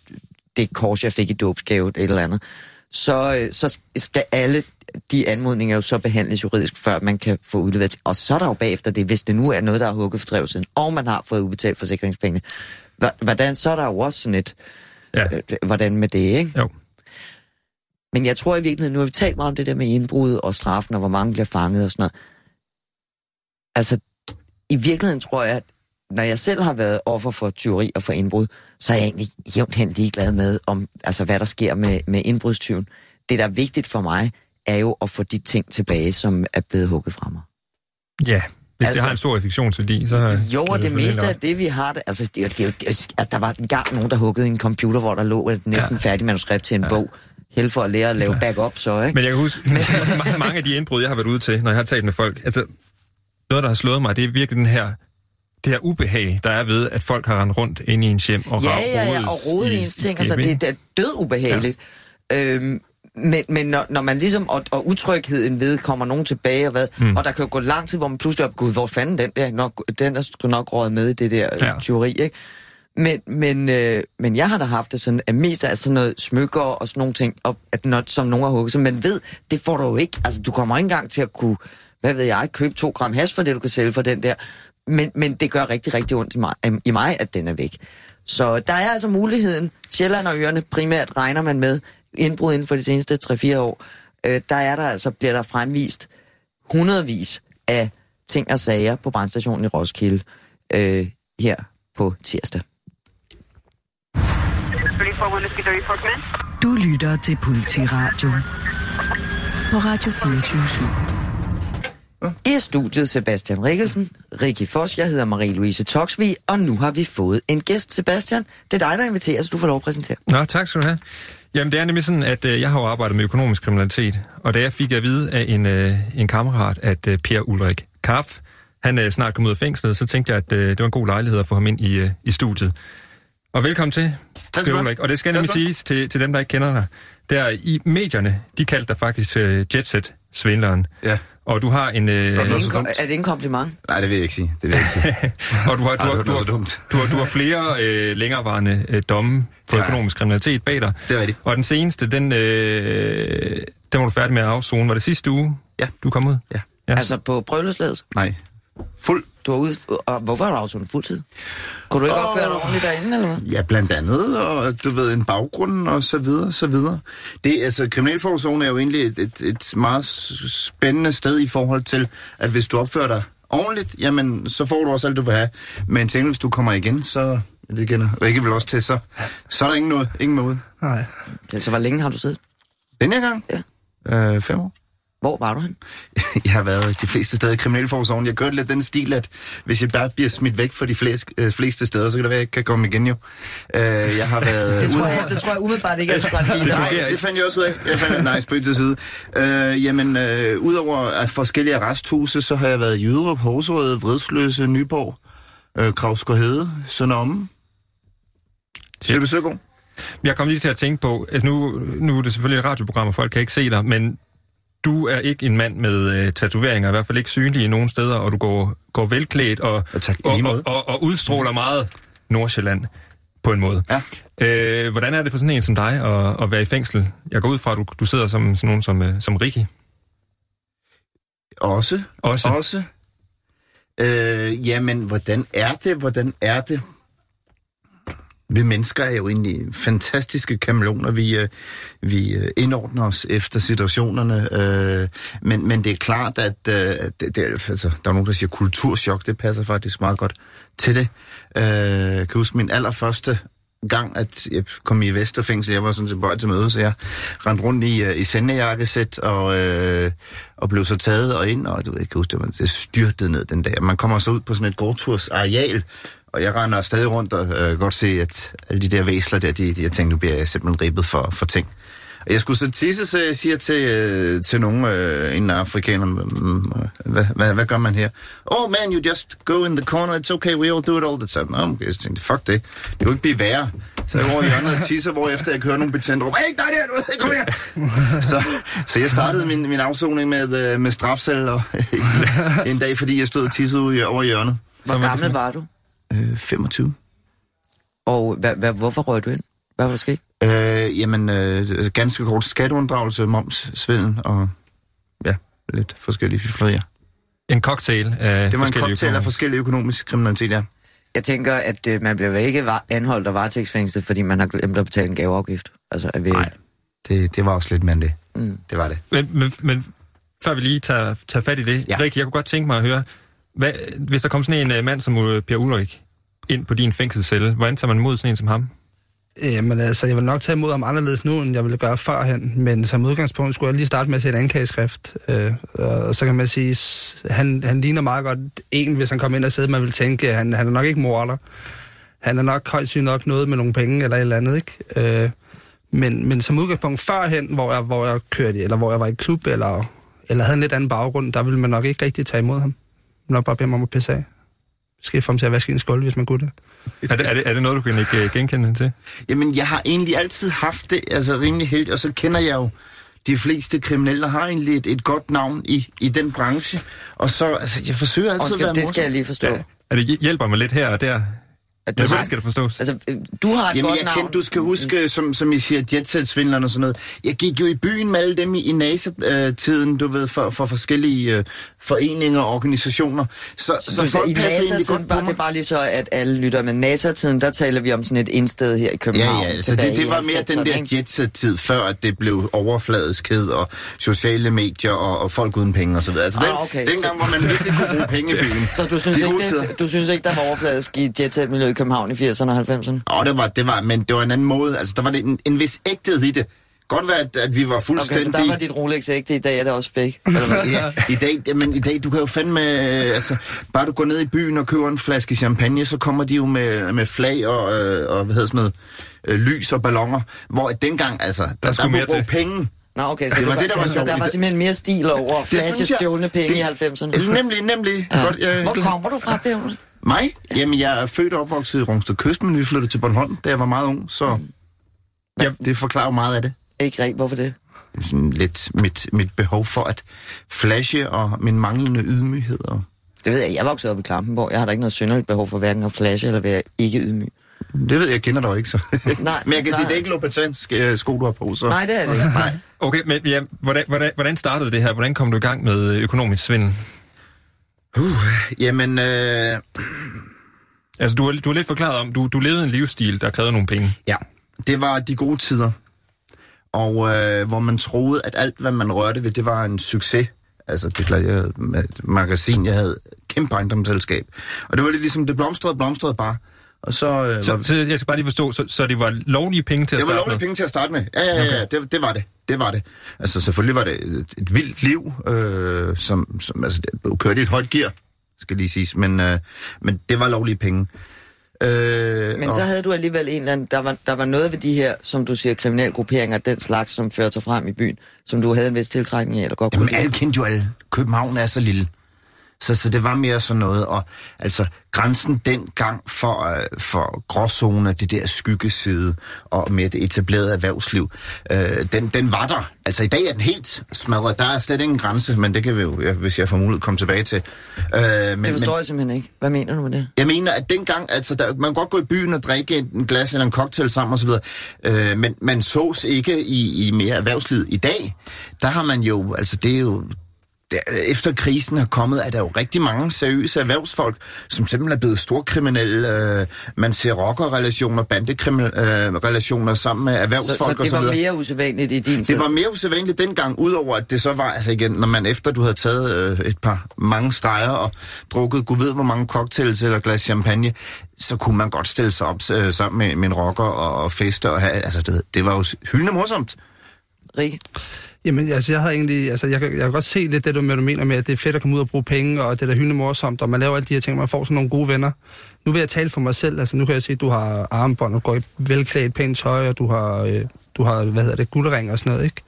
det kors, jeg fik i dåbsgave, et eller andet, så, øh, så skal alle de anmodninger jo så behandles juridisk, før man kan få udleveret. Og så er der jo bagefter det, hvis det nu er noget, der er hugget for tre år siden, og man har fået udbetalt forsikringspengene, hvordan, så er der jo også sådan et, Ja, øh, hvordan med det, ikke? jo. Men jeg tror i virkeligheden, nu har vi talt meget om det der med indbrud og straffen, og hvor mange bliver fanget og sådan noget. Altså, i virkeligheden tror jeg, at når jeg selv har været offer for tyveri og for indbrud, så er jeg egentlig jævnt hen ligeglad med, om, altså, hvad der sker med, med indbrudstyven. Det, der er vigtigt for mig, er jo at få de ting tilbage, som er blevet hugget fra mig. Ja, hvis altså, det har en stor affektionsværdi, så... Jo, og det selvfølgelig meste af det, vi har, det, altså, det, det, det, altså, der var en gang nogen, der huggede en computer, hvor der lå et næsten Ja. ja. færdigt manuskript til en ja. bog. Held for at lære at lave backup, så, ikke? Men jeg kan huske, ma- mange af de indbrud, jeg har været ude til, når jeg har talt med folk, altså, noget, der har slået mig, det er virkelig den her, det her ubehag, der er ved, at folk har rendt rundt inde i ens hjem og Ja, har ja, ja, rodet og rode i ens ting, altså, det, det er død ubehageligt. Ja. Øhm, men, men når, når man ligesom, og, og utrygheden ved, kommer nogen tilbage, og hvad, mm. og der kan jo gå lang tid, hvor man pludselig er, gud, hvor fanden den der, nok, den der skulle nok råd med i det der Ja. ja. tyveri, ikke? Men, men, øh, men jeg har da haft det sådan, at mest af sådan noget smykker og sådan nogle ting, og at når, som nogen har hugget, så man ved, det får du jo ikke, altså du kommer ikke engang til at kunne, hvad ved jeg, købe to gram hash for det, du kan sælge for den der, men, men det gør rigtig, rigtig ondt i mig, i mig, at den er væk. Så der er altså muligheden, Sjælland og Øerne primært regner man med, indbrud inden for de seneste 3-4 år, øh, der er der altså, bliver der fremvist hundredvis af ting og sager på brandstationen i Roskilde øh, her på tirsdag. Du lytter til Politiradio på Radio 24 I studiet Sebastian Rikkelsen, Rikki Foss, jeg hedder Marie-Louise Toksvig, og nu har vi fået en gæst, Sebastian. Det er dig, der inviterer, så du får lov at præsentere. Nå, tak skal du have. Jamen, det er nemlig sådan, at øh, jeg har jo arbejdet med økonomisk kriminalitet, og da jeg fik at vide af en, øh, en kammerat, at øh, Per Ulrik Karp, han øh, snart kom ud af fængslet, så tænkte jeg, at øh, det var en god lejlighed at få ham ind i, øh, i studiet. Og velkommen til, Tak Per. Ulrik. Og det skal Tak nemlig siges til, til dem, der ikke kender dig. Der i medierne, de kaldte dig faktisk øh, Jetset-svindleren. Ja. Og du har en... Øh, Er det, en, kom- er det en kompliment? Nej, det vil jeg ikke sige. Det vil jeg ikke sige. og du har, du, har, du, har, du, har, du har flere øh, længerevarende øh, domme for Ja. økonomisk kriminalitet bag dig. Det er rigtigt. Og den seneste, den, øh, den var du færdig med at afzone. Var det sidste uge, Ja. du kom ud? Ja. Ja. Altså på prøveløsladelse? Nej. Fuld. Du er ude, og hvorfor har du afsonet fuldtid? Kunne du ikke Åh. opføre dig ordentligt derinde, eller hvad? Ja, blandt andet, og du ved, en baggrund og så videre, så videre. Det, altså, Kriminalforsorgen er jo egentlig et, et, et meget spændende sted i forhold til, at hvis du opfører dig ordentligt, jamen, så får du også alt, du vil have. Men tænk, hvis du kommer igen, så... Det kender Rikke vel også til, så, så er der ingen noget, ingen noget. Nej. Ja, så hvor længe har du siddet? Den her gang? Ja. Øh, fem år. Hvor var du hen? Jeg har været de fleste steder i Kriminalforsorgen. Jeg kørte lidt den stil, at hvis jeg bare bliver smidt væk fra de fleste, øh, fleste steder, så kan det være, at jeg ikke kan komme igen jo. Øh, jeg har været... Det tror jeg, det tror jeg umiddelbart ikke er en strategi. Nej, det fandt jeg også ud af. Jeg fandt nice spøg til side. Øh, jamen, øh, udover forskellige resthuse, så har jeg været i Jyderup, Horserøde, Vridsløse, Nyborg, øh, Kravsgaard Hede, Sønderommen. Sjælpe Søgaard. Jeg kom lige til at tænke på, at nu, nu er det selvfølgelig et radioprogram, og folk kan ikke se dig, men du er ikke en mand med øh, tatoveringer, i hvert fald ikke synlige i nogen steder, og du går, går velklædt og, tak. Og, og, måde. og, og udstråler meget Nordsjælland på en måde. Ja. Øh, hvordan er det for sådan en som dig at, at være i fængsel? Jeg går ud fra, at du, du sidder som sådan nogen som, øh, som Ricky. Også. Også. Også. Øh, jamen, hvordan er det? Hvordan er det? Vi mennesker er jo egentlig fantastiske kameleoner. Vi, øh, vi øh, indordner os efter situationerne. Øh, men, men det er klart, at øh, at det, det, er- altså, der er nogen, der siger kulturschok. Det passer faktisk meget godt til det. Øh, jeg kan huske min allerførste gang, at jeg kom i Vesterfængsel. Jeg var sådan set bare til møde, så jeg rendte rundt i, øh, i sendejakkesæt og, øh, og blev så taget og ind, og du ved, jeg kan huske, det, var, det styrtede ned den dag. Man kommer så ud på sådan et gårdtursareal, og jeg render stadig rundt og øh, godt se, at alle de der væsler der, de, de, jeg tænkte, nu bliver jeg simpelthen ribbet for, for ting. Og jeg skulle så tisse, så jeg siger til, øh, til nogen, øh, en afrikaner, hvad, hvad, hvad gør man her? Oh man, you just go in the corner, it's okay, we all do it all the time. Nå, okay, så tænkte fuck det, det kunne ikke blive værre. Så jeg over i hjørnet og tisser, hvor efter jeg kører nogle betjente råb, hey, dig der, du ved, kom her! så, så jeg startede min, min afsoning med, øh, med strafceller en dag, fordi jeg stod og tissede over i hjørnet. Hvor gammel var du? Øh, 25. Og hvad, hvad, hvorfor røg du ind? Hvad var der sket? Øh, jamen, øh, ganske kort skatteunddragelse, moms, svindel og ja, lidt forskellige fiflerier. En cocktail af Det var en forskellige cocktail af økonomer. forskellige økonomisk kriminalitet, ja. Jeg tænker, at øh, man bliver ikke var- anholdt og varetægtsfængslet, fordi man har glemt at betale en gaveafgift. Altså, er vi... Nej, det, det var også lidt det. Mm. Det var det. Men, men, men før vi lige tager, tager fat i det. Ja. Rik, jeg kunne godt tænke mig at høre, hvad, hvis der kom sådan en uh, mand som uh, Per Ulrik ind på din fængselscelle, hvordan tager man mod sådan en som ham? Jamen altså, jeg vil nok tage imod ham anderledes nu, end jeg ville gøre førhen, men som udgangspunkt skulle jeg lige starte med at sætte anklageskrift. Øh, og så kan man sige, han, han ligner meget godt en, hvis han kommer ind og sidder, man vil tænke, at han, han er nok ikke morder. Han er nok højst sygt nok noget med nogle penge eller et eller andet, ikke? Øh, men, men som udgangspunkt førhen, hvor jeg, hvor jeg kørte, eller hvor jeg var i klub, eller, eller havde en lidt anden baggrund, der ville man nok ikke rigtig tage imod ham. Nok bare bede mig om at pisse af. Måske få ham til at vaske en skål, hvis man kunne det. Er det, er det, er det noget, du kan ikke uh, genkende hende til? Jamen, jeg har egentlig altid haft det, altså rimelig heldigt, og så kender jeg jo de fleste kriminelle, har egentlig et, et godt navn i, i den branche, og så, altså, jeg forsøger altid at være Undskyld, det skal jeg morsom. lige forstå. Ja. Er det hjælper mig lidt her og der? At du Eller har, hvordan skal det forstås? altså, øh, du har et Jamen, godt jeg navn. kendte, du skal huske, som, som I siger, jetsætsvindlerne og sådan noget. Jeg gik jo i byen med alle dem i, i NASA-tiden, du ved, for, for forskellige øh, foreninger og organisationer. Så, så, Så, så folk I NASA-tiden, godt bare, på det er bare lige så, at alle lytter med NASA-tiden, der taler vi om sådan et indsted her i København. Ja, ja, så tilbage det, det var mere den 90'erne, der jetset-tid, før at det blev overfladiskhed og sociale medier og, og folk uden penge og så videre. Altså den, Ah, okay, dengang, så- hvor man virkelig kunne bruge penge i byen. Så du synes, ikke, det, du synes ikke, der var overfladisk i jetset-miljøet i København i 80'erne og 90'erne? Åh, det var, det var, men det var en anden måde. Altså, der var det en, en vis ægthed i det. godt være, at, at vi var Okay, fuldstændig... så der var dit Rolex ikke, i dag er det også fake. Eller hvad? Ja, i dag, men i dag, du kan jo fandme, øh, altså, bare du går ned i byen og køber en flaske champagne, så kommer de jo med, med flag og, øh, og hvad hedder sådan noget, øh, lys og ballonger, hvor dengang, altså, der, der, skulle der mere bruge penge. Nå, okay, så Det var det, der var altså, sjovt. Der var simpelthen mere stil over flashe synes jeg. stjålne penge Det- i 90'erne. Nemlig, nemlig. Ja. Godt, jeg, Hvor kommer du fra, Per? Mig? Jamen, jeg er født og opvokset i Rungsted Kyst, men vi flyttede til Bornholm, da jeg var meget ung, så Ja. det forklarer meget af det. Ikke rigtigt, hvorfor det? Sådan lidt mit, mit behov for at flashe og min manglende ydmyghed. Og Det ved jeg, jeg voksede op i Klampenborg. Jeg har da ikke noget synderligt behov for hverken at flashe eller være ikke ydmyg. Det ved jeg, jeg kender dig ikke så. Nej, men jeg kan nej. sige, det er ikke Lopetansk øh, sko, du har på. Så. Nej, det er det ikke. Nej. Okay, men ja, hvordan, hvordan, hvordan startede det her? Hvordan kom du i gang med økonomisk svindel? Uh, jamen, øh, Altså, du har, du har lidt forklaret om, du, du levede en livsstil, der krævede nogle penge. ja, det var de gode tider. Og øh, hvor man troede, at alt, hvad man rørte ved, det var en succes. Altså, det klart, jeg havde med et magasin, jeg havde kæmpe ejendomsselskab. Og det var lidt ligesom, det blomstrede, blomstrede bare. Og så, øh, Så, var, så jeg skal bare lige forstå, så, så det var lovlige penge til at det var starte lovlige med? penge til at starte med. Ja, ja, ja, ja det, det var det. Det var det. Altså, selvfølgelig var det et, et vildt liv, øh, som, som altså, det kørte i et højt gear, skal lige siges, men, øh, men det var lovlige penge. Øh, Men og- så havde du alligevel en eller anden, der var, der var noget ved de her, som du siger, kriminalgrupperinger, den slags, som førte sig frem i byen, som du havde en vis tiltrækning af, eller godt kunne Jamen, lide. alle kendte jo alle. København er så lille. Så, så det var mere sådan noget, og altså grænsen dengang for, øh, for gråzoner, det der skyggeside, og med det etablerede erhvervsliv, øh, den, den var der. Altså i dag er den helt smadret. Der er slet ingen grænse, men det kan vi jo, hvis jeg får mulighed, komme tilbage til. Øh, men, Det forstår men, jeg simpelthen ikke. Hvad mener du med det? jeg mener, at dengang, altså, der, man kan godt gå i byen og drikke en glas eller en cocktail sammen osv., øh, men man sås ikke i, i mere erhvervslivet. I dag, der har man jo, altså det er jo, der, efter krisen er kommet, er der jo rigtig mange seriøse erhvervsfolk, som simpelthen er blevet storkriminelle. Øh, man ser rockerrelationer, bandekriminalrelationer sammen med Så, erhvervsfolk så det og så var videre. mere usædvanligt i din tid? Det var mere usædvanligt dengang, udover at det så var, altså igen, når man efter du havde taget øh, et par mange streger og drukket, gud ved hvor mange cocktails eller glas champagne, så kunne man godt stille sig op øh, sammen med, med en rocker og, og feste og have, altså det, det var jo hyldende morsomt. Rikke? Jamen, altså, jeg har egentlig, altså, jeg kan, jeg kan godt se lidt det, du, med, du mener med, at det er fedt at komme ud og bruge penge, og det er da hyldende morsomt, og man laver alle de her ting, man får sådan nogle gode venner. Nu vil jeg tale for mig selv, altså nu kan jeg se, at du har armbånd, og går i velklædt pænt tøj, og du har, øh, du har hvad hedder det, guldring og sådan noget, ikke?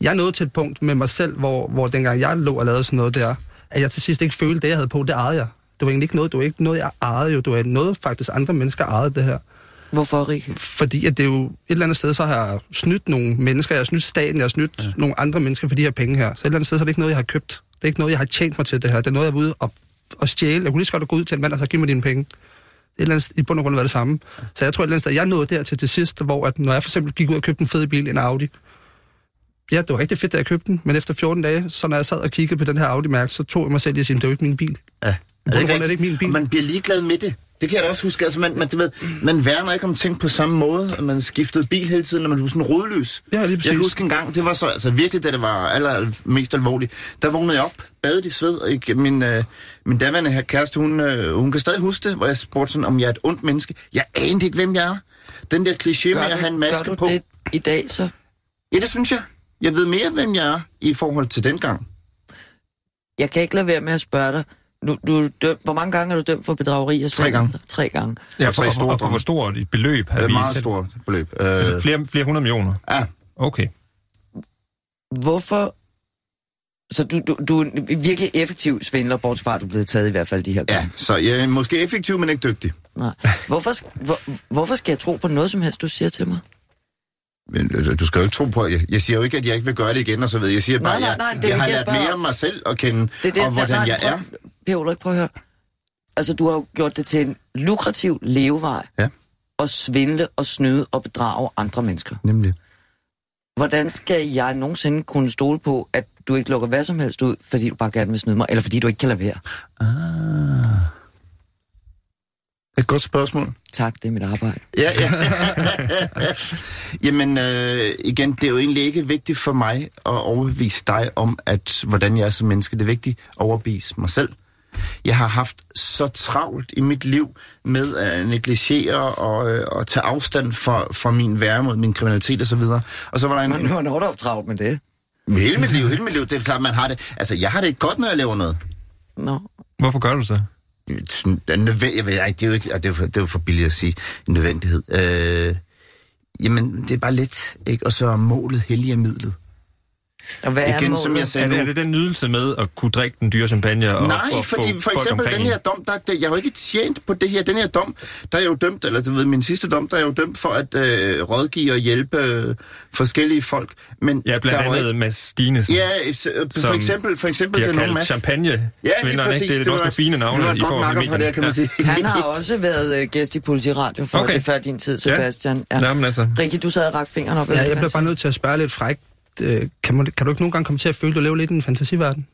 Jeg nåede til et punkt med mig selv, hvor, hvor dengang jeg lå og lavede sådan noget der, at jeg til sidst ikke følte, det jeg havde på, det ejede jeg. Det var egentlig ikke noget, det var ikke noget, jeg ejede jo. Det var noget, faktisk andre mennesker ejede det her. Hvorfor, Rikke? Fordi at det er jo et eller andet sted, så har jeg snydt nogle mennesker, jeg har snydt staten, jeg har snydt ja. nogle andre mennesker for de her penge her. Så et eller andet sted, så er det ikke noget, jeg har købt. Det er ikke noget, jeg har tjent mig til det her. Det er noget, jeg er ude og, og stjæle. Jeg kunne lige så godt gå ud til en mand og så give mig dine penge. Det er et eller andet, I bund og grund var det samme. Så jeg tror et eller andet sted, jeg nåede dertil til sidst, hvor at, når jeg for eksempel gik ud og købte en fed bil, en Audi, Ja, det var rigtig fedt, da jeg købte den, men efter 14 dage, så når jeg sad og kiggede på den her Audi-mærke, så tog jeg mig selv i at sige, det er jo ikke min bil. Ja. bund og grund er det ikke min bil. Og man bliver ligeglad med det. Det kan jeg da også huske. Altså, man, man, du ved, man værner ikke om ting på samme måde. at Man skiftede bil hele tiden, når man blev sådan rodløs. Ja, lige jeg præcis. kan huske en gang, det var så altså virkelig, da det var aller, aller mest alvorligt. Der vågnede jeg op, badet i sved, og ikke, min, øh, min daværende her kæreste, hun, øh, hun kan stadig huske det, hvor jeg spurgte sådan, om jeg er et ondt menneske. Jeg anede ikke, hvem jeg er. Den der kliché med at have en maske gør du på. det i dag, så? Ja, det synes jeg. Jeg ved mere, hvem jeg er i forhold til dengang. Jeg kan ikke lade være med at spørge dig. Nu, du er dømt, hvor mange gange er du dømt for bedrageri? Og Tre gange. Tre gange. Ja, Og for, tre og, store og for hvor stort et beløb har Det er vi? meget stort beløb. Altså, Øh, flere, flere hundrede millioner? ja, Okay. Hvorfor... Så du, du, du er en virkelig effektiv svindler, bortset fra, at du er blevet taget i hvert fald de her gange. ja, så jeg er måske effektiv, men ikke dygtig. Nej. Hvorfor, hvor, hvorfor skal jeg tro på noget som helst, du siger til mig? Men øh, du skal jo ikke tro på, jeg, jeg siger jo ikke, at jeg ikke vil gøre det igen og så videre. Jeg siger bare, Nej, nej, nej, jeg, det jeg har lært mere om. mig selv at kende, Det det, og hvordan nej, jeg prøv- er. Per Ulrik, prøv at høre. Altså, du har jo gjort det til en lukrativ levevej. Ja. At svindle og snyde og bedrage andre mennesker. Nemlig. Hvordan skal jeg nogensinde kunne stole på, at du ikke lukker hvad som helst ud, fordi du bare gerne vil snyde mig, eller fordi du ikke kan lade være? Ah. Et godt spørgsmål. Tak, det er mit arbejde. Ja, ja. Jamen, øh, igen, det er jo egentlig ikke vigtigt for mig at overbevise dig om, at hvordan jeg er som menneske. Det er vigtigt at overbevise mig selv. Jeg har haft så travlt i mit liv med at negligere og, øh, og tage afstand for, for min værre min kriminalitet osv. Og, og så var der en... Men hvornår har du haft travlt med det? Hele mit liv, hele mit liv, det er klart, man har det. Altså, jeg har det ikke godt, når jeg laver noget. Nå. Hvorfor gør du så? Ej, det er jo ikke, det er jo for, det er jo for billigt at sige en nødvendighed. Øh, jamen, det er bare let, ikke? Og så er målet hellige midlet. Og hvad er Igen, målet? som jeg sagde Er, nu. det- er det den nydelse med at kunne drikke den dyre champagne og, Nej, og fordi få for eksempel den her dom, der, der, jeg har jo ikke tjent på det her. Den her dom, der er jeg jo dømt, eller du ved, min sidste dom, der er jeg jo dømt for at øh, rådgive og hjælpe øh, forskellige folk. Men Ja, blandt der andet Mads Stinesen. Ikke, ja, s- øh, for eksempel, for eksempel De har den unge Mads. champagne Ja, lige præcis. ikke? Det er også var- nogle fine navne, det I godt får i medierne. det, kan man sige. Han har også været øh, gæst i Politiradio for Okay. det før din tid, Sebastian. Ja. Nå, men altså- Rikke, du sad og rakte fingeren op. Ja, jeg bliver bare nødt til at spørge lidt frækt. Øh, Kan, man, kan du ikke nogle gange komme til at føle, at du lever lidt i en fantasiverden?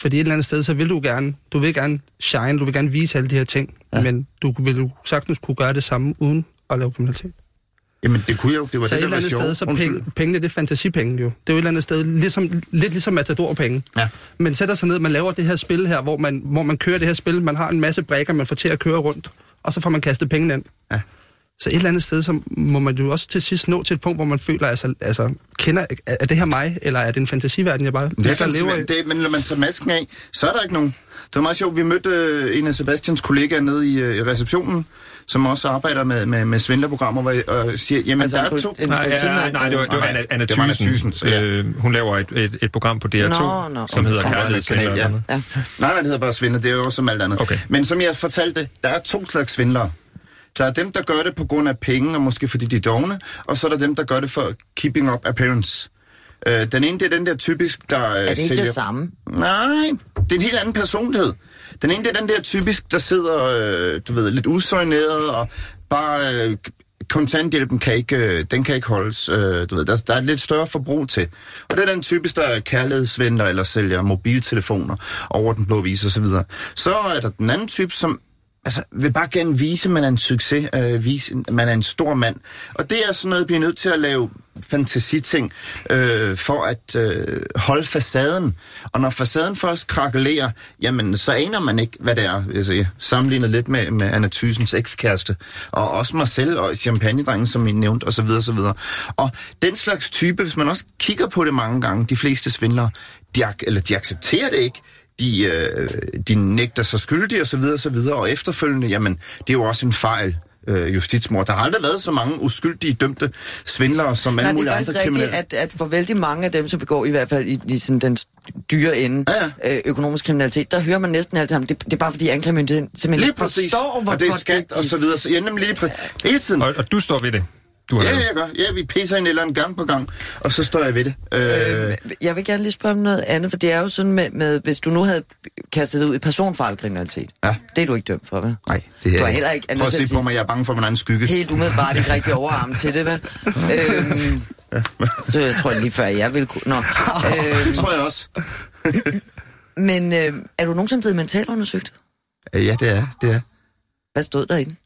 Fordi et eller andet sted, så vil du gerne, du vil gerne shine, du vil gerne vise alle de her ting, ja. men du vil jo sagtens kunne gøre det samme uden at lave kriminalitet. Jamen, det kunne jeg jo. Det var så det, et eller andet sted, så penge, pengene, det er fantasipenge jo. Det er jo et eller andet sted, ligesom, lidt ligesom matadorpenge. Ja. Man sætter sig ned, man laver det her spil her, hvor man, hvor man kører det her spil, man har en masse brækker, man får til at køre rundt, og så får man kastet pengene ind. Ja. Så et eller andet sted, så må man jo også til sidst nå til et punkt, hvor man føler, altså, altså kender, er det her mig, eller er det en fantasiverden, jeg bare Det er bare lever i? det, men når man tager masken af, så er der ikke nogen. Det var meget sjovt, vi mødte øh, en af Sebastians kollegaer nede i, øh, i receptionen, som også arbejder med, med, med svindlerprogrammer, hvor jeg øh, siger, jamen Altså, der er en to... Nej, ja, nej, det var, det var Anna, Anna det var Anna så ja. Øh, hun laver et, et, et program på DR2, Nå, nå, som hedder okay. Kærlighedsvindler. Ja. eller Ja. Nej, nej, det hedder bare svindler, det er jo også som alt andet. Okay. Men som jeg fortalte, der er to slags svindlere. Der er dem, der gør det på grund af penge, og måske fordi de er dogne, og så er der dem, der gør det for keeping up appearance. Øh, den ene, det er den der typisk, der øh, Er det ikke sælger... det samme? Nej, det er en helt anden personlighed. Den ene, det er den der typisk, der sidder, øh, du ved, lidt usøjneret, og bare øh, kontanthjælpen kan ikke, øh, den kan ikke holdes. Øh, du ved, der, der er lidt større forbrug til. Og det er den typisk, der er kærlighedsvendler eller sælger mobiltelefoner over den blå vis og så videre. Så er der den anden type, som altså, vil bare gerne vise, at man er en succes, øh, vise, at man er en stor mand. Og det er sådan noget, vi er nødt til at lave fantasiting øh, for at øh, holde facaden. Og når facaden først krakelerer, jamen så aner man ikke, hvad det er. Altså, jeg sammenligner lidt med, med Anna Thysens ekskæreste, og også mig selv, og champagnedrengen, som I nævnte, og så videre, og så videre. Og den slags type, hvis man også kigger på det mange gange, de fleste svindlere, de, ak- eller de accepterer det ikke, de, øh, de nægter sig skyldige, og så videre, og så videre, og efterfølgende, jamen, det er jo også en fejl, øh, justitsmord. Der har aldrig været så mange uskyldige dømte svindlere som alle det mulige er andre faktisk rigtigt, kriminelle. at, at for vældig mange af dem, som begår i hvert fald i, i sådan den dyre ende Ja, øh, økonomisk kriminalitet, der hører man næsten alt sammen, det, det er bare fordi anklagemyndigheden simpelthen Lige ikke præcis. forstår, hvor og det er skat og så videre. Så, ja, nemlig lige præ- hele tiden. Og, og du står ved det. Du har Ja, lavet. jeg gør. Ja, vi pisser ind eller en gang på gang, og så står jeg ved det. Øh, Øh, jeg vil gerne lige spørge om noget andet, for det er jo sådan med, med hvis du nu havde kastet dig ud i personfarlig kriminalitet. Ja. Det er du ikke dømt for, vel? nej, det er Du har jeg heller ikke- er Prøv at se på mig, jeg er bange for min egen skygge. Helt umiddelbart ikke rigtig overarm til det, vel? øhm, så jeg tror lige før, jeg ville kunne... Nå. Det Øhm, tror jeg også. men øh, er du nogensinde blevet mentalundersøgt? Øh, Ja, det er, det er. Hvad stod der i den?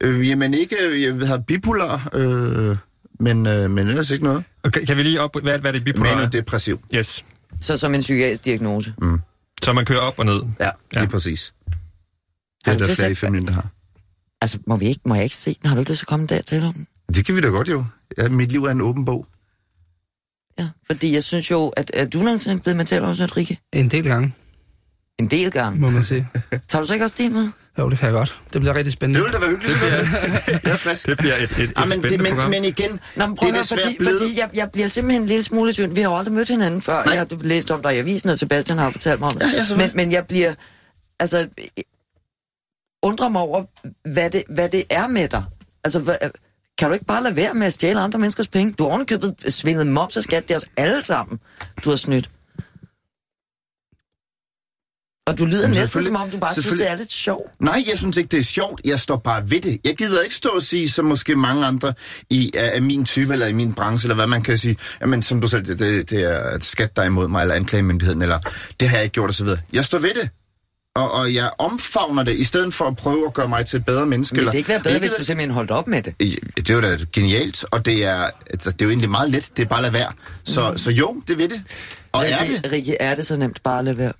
Øh, jamen ikke, jeg har bipolar, øh, men, øh, men ellers ikke noget. Okay, kan vi lige op, hvad, hvad er det bipolar er? Manodepressiv. Yes. Så som en psykiatrisk diagnose. Så man kører op og ned. Ja, Ja. lige præcis. Det er der flere i til- familien, der har. Altså, må, vi ikke, må jeg ikke se den? Har du ikke lyst til at komme og tale om den? Det kan vi da godt jo. Ja, mit liv er en åben bog. Ja, fordi jeg synes jo, at er du nogensinde blevet mentalundersøgt, Rikke? En del gange, En del gange. må man sige. Tager du så ikke også det med? Jo, det kan jeg godt. Det bliver rigtig spændende. Det ville da være hyggeligt. Det bliver, frisk. Det bliver et, et, et Ja, men, det, spændende men, program. men igen, Nå, men prøv det er høre, fordi, blevet... fordi jeg, jeg bliver simpelthen en lille smule tvivl. Vi har aldrig mødt hinanden før. Nej. Jeg har læst om dig i avisen, og Sebastian har fortalt mig om det. Ja, ja, men, men jeg bliver, altså, undrer mig over, hvad det, hvad det er med dig. Altså, hvad, kan du ikke bare lade være med at stjæle andre menneskers penge? Du har ovenikøbet svindlet moms og skat, det er os alle sammen, du har snydt. Og du lyder Jamen, næsten som om, du bare synes, det er lidt sjovt. Nej, jeg synes ikke, det er sjovt. Jeg står bare ved det. Jeg gider ikke stå og sige, som måske mange andre i, af, min type, eller i min branche, eller hvad man kan sige, jamen som du selv, det, det, det er skat, er imod mig, eller anklagemyndigheden, eller det har jeg ikke gjort, osv. Jeg står ved det. Og, og jeg omfavner det, i stedet for at prøve at gøre mig til et bedre menneske. Men det ville ikke være bedre, hvis du simpelthen holdt op med det. Det er jo da genialt, og det er, altså, det er jo egentlig meget let. Det er bare at lade være. Så, mm. så jo, det ved det. Og er det? Rikke, er det så nemt bare at lade være?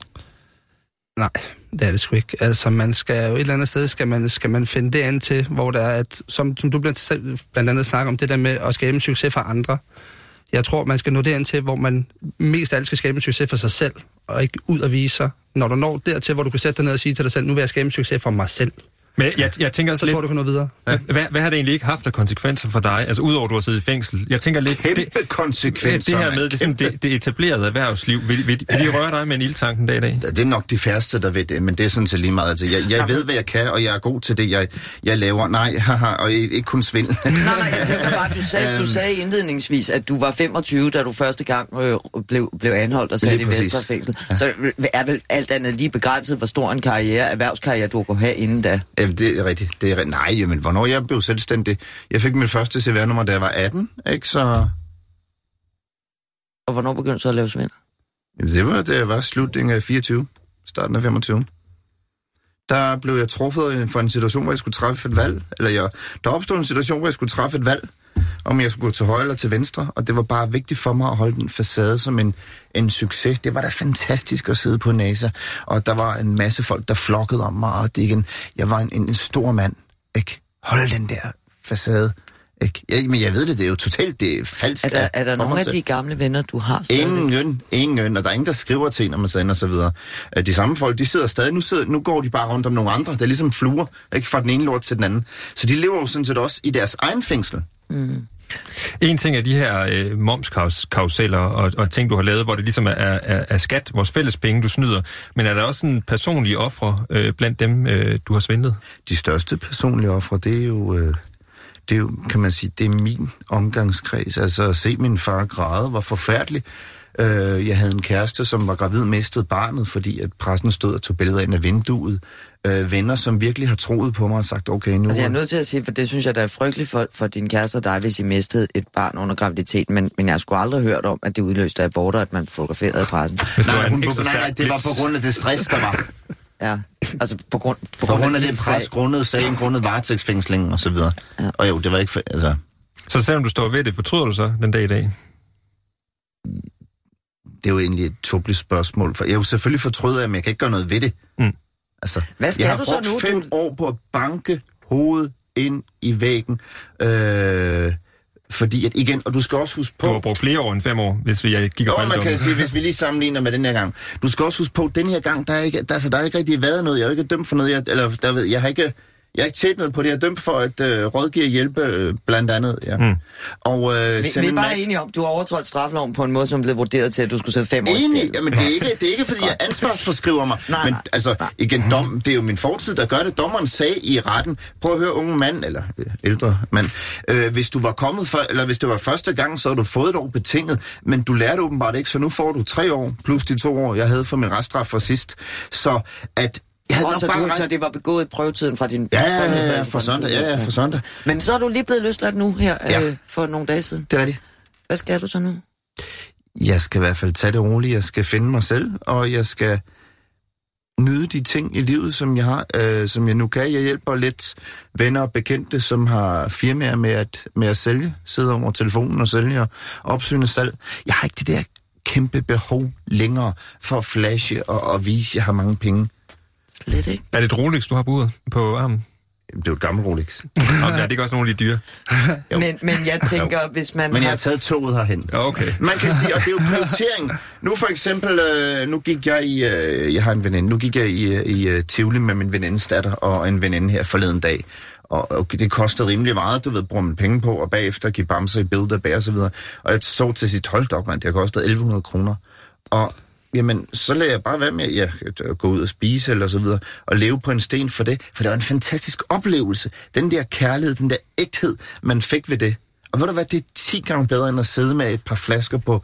Nej, det er det sgu ikke. Altså, man skal jo et eller andet sted, skal man, skal man finde det ind til, hvor der er, at, som, som du blandt, blandt andet snakker om, det der med at skabe en succes for andre. Jeg tror, man skal nå det ind til, hvor man mest af alt skal skabe en succes for sig selv, og ikke ud og vise sig. Når du når dertil, hvor du kan sætte dig ned og sige til dig selv, nu vil jeg skabe en succes for mig selv. Men jeg, jeg tænker også Så lidt... tror du kan nå videre. Ja, hvad, hvad har det egentlig ikke haft af konsekvenser for dig? Altså udover at du har siddet i fængsel. Jeg tænker lidt... Kæmpe det, konsekvenser. det her med det, det, det etablerede erhvervsliv. Vil, vil, vil de røre dig med en ildtank den dag i dag? Det er nok de færreste, der ved det, men det er sådan set lige meget. Altså, jeg, jeg ved, hvad jeg kan, og jeg er god til det, jeg, jeg laver. Nej, haha, og ikke, ikke kun svindel. Nej, nej, jeg tænker bare, du sagde, Øhm. du sagde indledningsvis, at du var 25, da du første gang øh, blev, blev anholdt og sat i præcis. Vestre fængsel. Ja. Så er vel alt andet lige begrænset, hvor stor en karriere, erhvervskarriere, du kunne have inden da. Jamen, det er rigtigt. Det er, nej, jamen, hvornår jeg blev selvstændig? Jeg fik mit første CVR-nummer, da jeg var 18, ikke? Så Og hvornår begyndte du så at lave svindel? jamen, det var, jeg var slutningen af 24, starten af 25. Der blev jeg truffet for en situation, hvor jeg skulle træffe et valg. Eller jeg, der opstod en situation, hvor jeg skulle træffe et valg, om jeg skulle gå til højre eller til venstre. Og det var bare vigtigt for mig at holde den facade som en, en succes. Det var da fantastisk at sidde på NASA. Og der var en masse folk, der flokkede om mig. Og det igen, jeg var en, en, en stor mand. Ikke? Hold den der facade. Ikke? Ja, men jeg ved det, det er jo totalt det er falsk. Er der, er der nogle af de gamle venner, du har stadigvæk? Ingen, ingen, og der er ingen, der skriver til når man sender og så videre. Øh, De samme folk, de sidder stadig, nu, sidder, nu går de bare rundt om nogle andre. Det er ligesom fluer, ikke fra den ene lort til den anden. Så de lever jo sådan set også i deres egen fængsel. Mm. En ting er de her øh, momskauseller og, og ting, du har lavet, hvor det ligesom er, er, er skat, vores fælles penge, du snyder. Men er der også en personlige ofre øh, blandt dem, øh, du har svindlet? De største personlige ofre, det er jo... Øh, det er jo, kan man sige, det er min omgangskreds. Altså at se min far græde var forfærdeligt. Øh, jeg havde en kæreste, som var gravid, mistede barnet, fordi at pressen stod og tog billeder ind af vinduet. Øh, venner, som virkelig har troet på mig og sagt, okay, nu... Altså, jeg er nødt til at sige, for det synes jeg, der er frygteligt for, for din kæreste og dig, hvis I mistede et barn under graviditeten, men, men jeg har sgu aldrig hørt om, at det udløste aborter, at man fotograferede pressen. Nej, hun, nej, nej, det var på grund af det stress, der var. Ja, altså på grund, på På grund af din det pres, sag. grundet sagen, grundet varetægtsfængslingen og så videre. Ja. Og jo, det var ikke... Altså, Så selvom du står ved det, fortryder du så den dag i dag? Det er jo egentlig et tåbeligt spørgsmål. For jeg er jo selvfølgelig fortryder jeg, men jeg kan ikke gøre noget ved det. Mm. Altså, Hvad skal jeg har du så nu? fem Du- år på at banke hovedet ind i væggen. Øh, fordi at igen, og du skal også huske på... Du har brugt flere år end fem år, hvis vi gik Jo, og man kan sige, hvis vi lige sammenligner med den her gang. Du skal også huske på, at den her gang, der er ikke, der, altså, der er ikke rigtig været noget. Jeg er ikke dømt for noget. Jeg, eller, der ved, jeg har ikke... Jeg har ikke noget på det. Jeg er dømt for at øh, rådgive og hjælpe, øh, blandt andet. Ja. Mm. Og, øh, Vi, sende vi er bare masse- enige om, du har overtrådt strafloven på en måde, som blev vurderet til, at du skulle sidde fem år i Enig, jamen det er ikke, det er ikke fordi jeg ansvarsforskriver mig, Nej, men nej, altså nej. igen, dom, det er jo min fortid, der gør det. Dommeren sagde i retten, prøv at høre unge mand, eller øh, ældre mand, øh, hvis du var kommet for, eller hvis det var første gang, så havde du fået et år betinget, men du lærte åbenbart ikke, så nu får du tre år, plus de to år, jeg havde for min reststraf fra sidst. Så at jeg havde Og så, du, så det var begået i prøvetiden fra din... Ja, ja, ja, ja, for søndag, ja, ja, for søndag. Men så er du lige blevet løsladt nu her Ja. øh, for nogle dage siden. Det er det. Hvad skal du så nu? Jeg skal i hvert fald tage det roligt, jeg skal finde mig selv, og jeg skal nyde de ting i livet, som jeg har, øh, som jeg nu kan. Jeg hjælper lidt venner og bekendte, som har firmaer med at, med at sælge, sidder over telefonen og sælge og opsøgende salg. Jeg har ikke det der kæmpe behov længere for at flashe og, og vise, at jeg har mange penge. Slet ikke. Er det et Rolex, du har på uret på armen? Det er jo et gammelt Rolex. Nå, ja, det er ikke også nogle af de dyre. Jo. Men, men jeg tænker, hvis man Men jeg har... taget toget herhen. Okay. Man kan sige, og det er jo prioritering. Nu for eksempel, øh, nu gik jeg i, øh, jeg har en veninde, nu gik jeg i, øh, i Tivoli med min venindes datter og en veninde her forleden dag. Og, og det kostede rimelig meget, du ved, bruger man penge på, og bagefter give bamser i billeder og så videre. Og jeg så til sit hold op, man, det har kostet 1100 kroner. Og jamen, så lader jeg bare være med ja, at øh, gå ud og spise eller så videre, og leve på en sten for det. For det var en fantastisk oplevelse. Den der kærlighed, den der ægthed, man fik ved det. Og ved du hvad, det er 10 gange bedre end at sidde med et par flasker på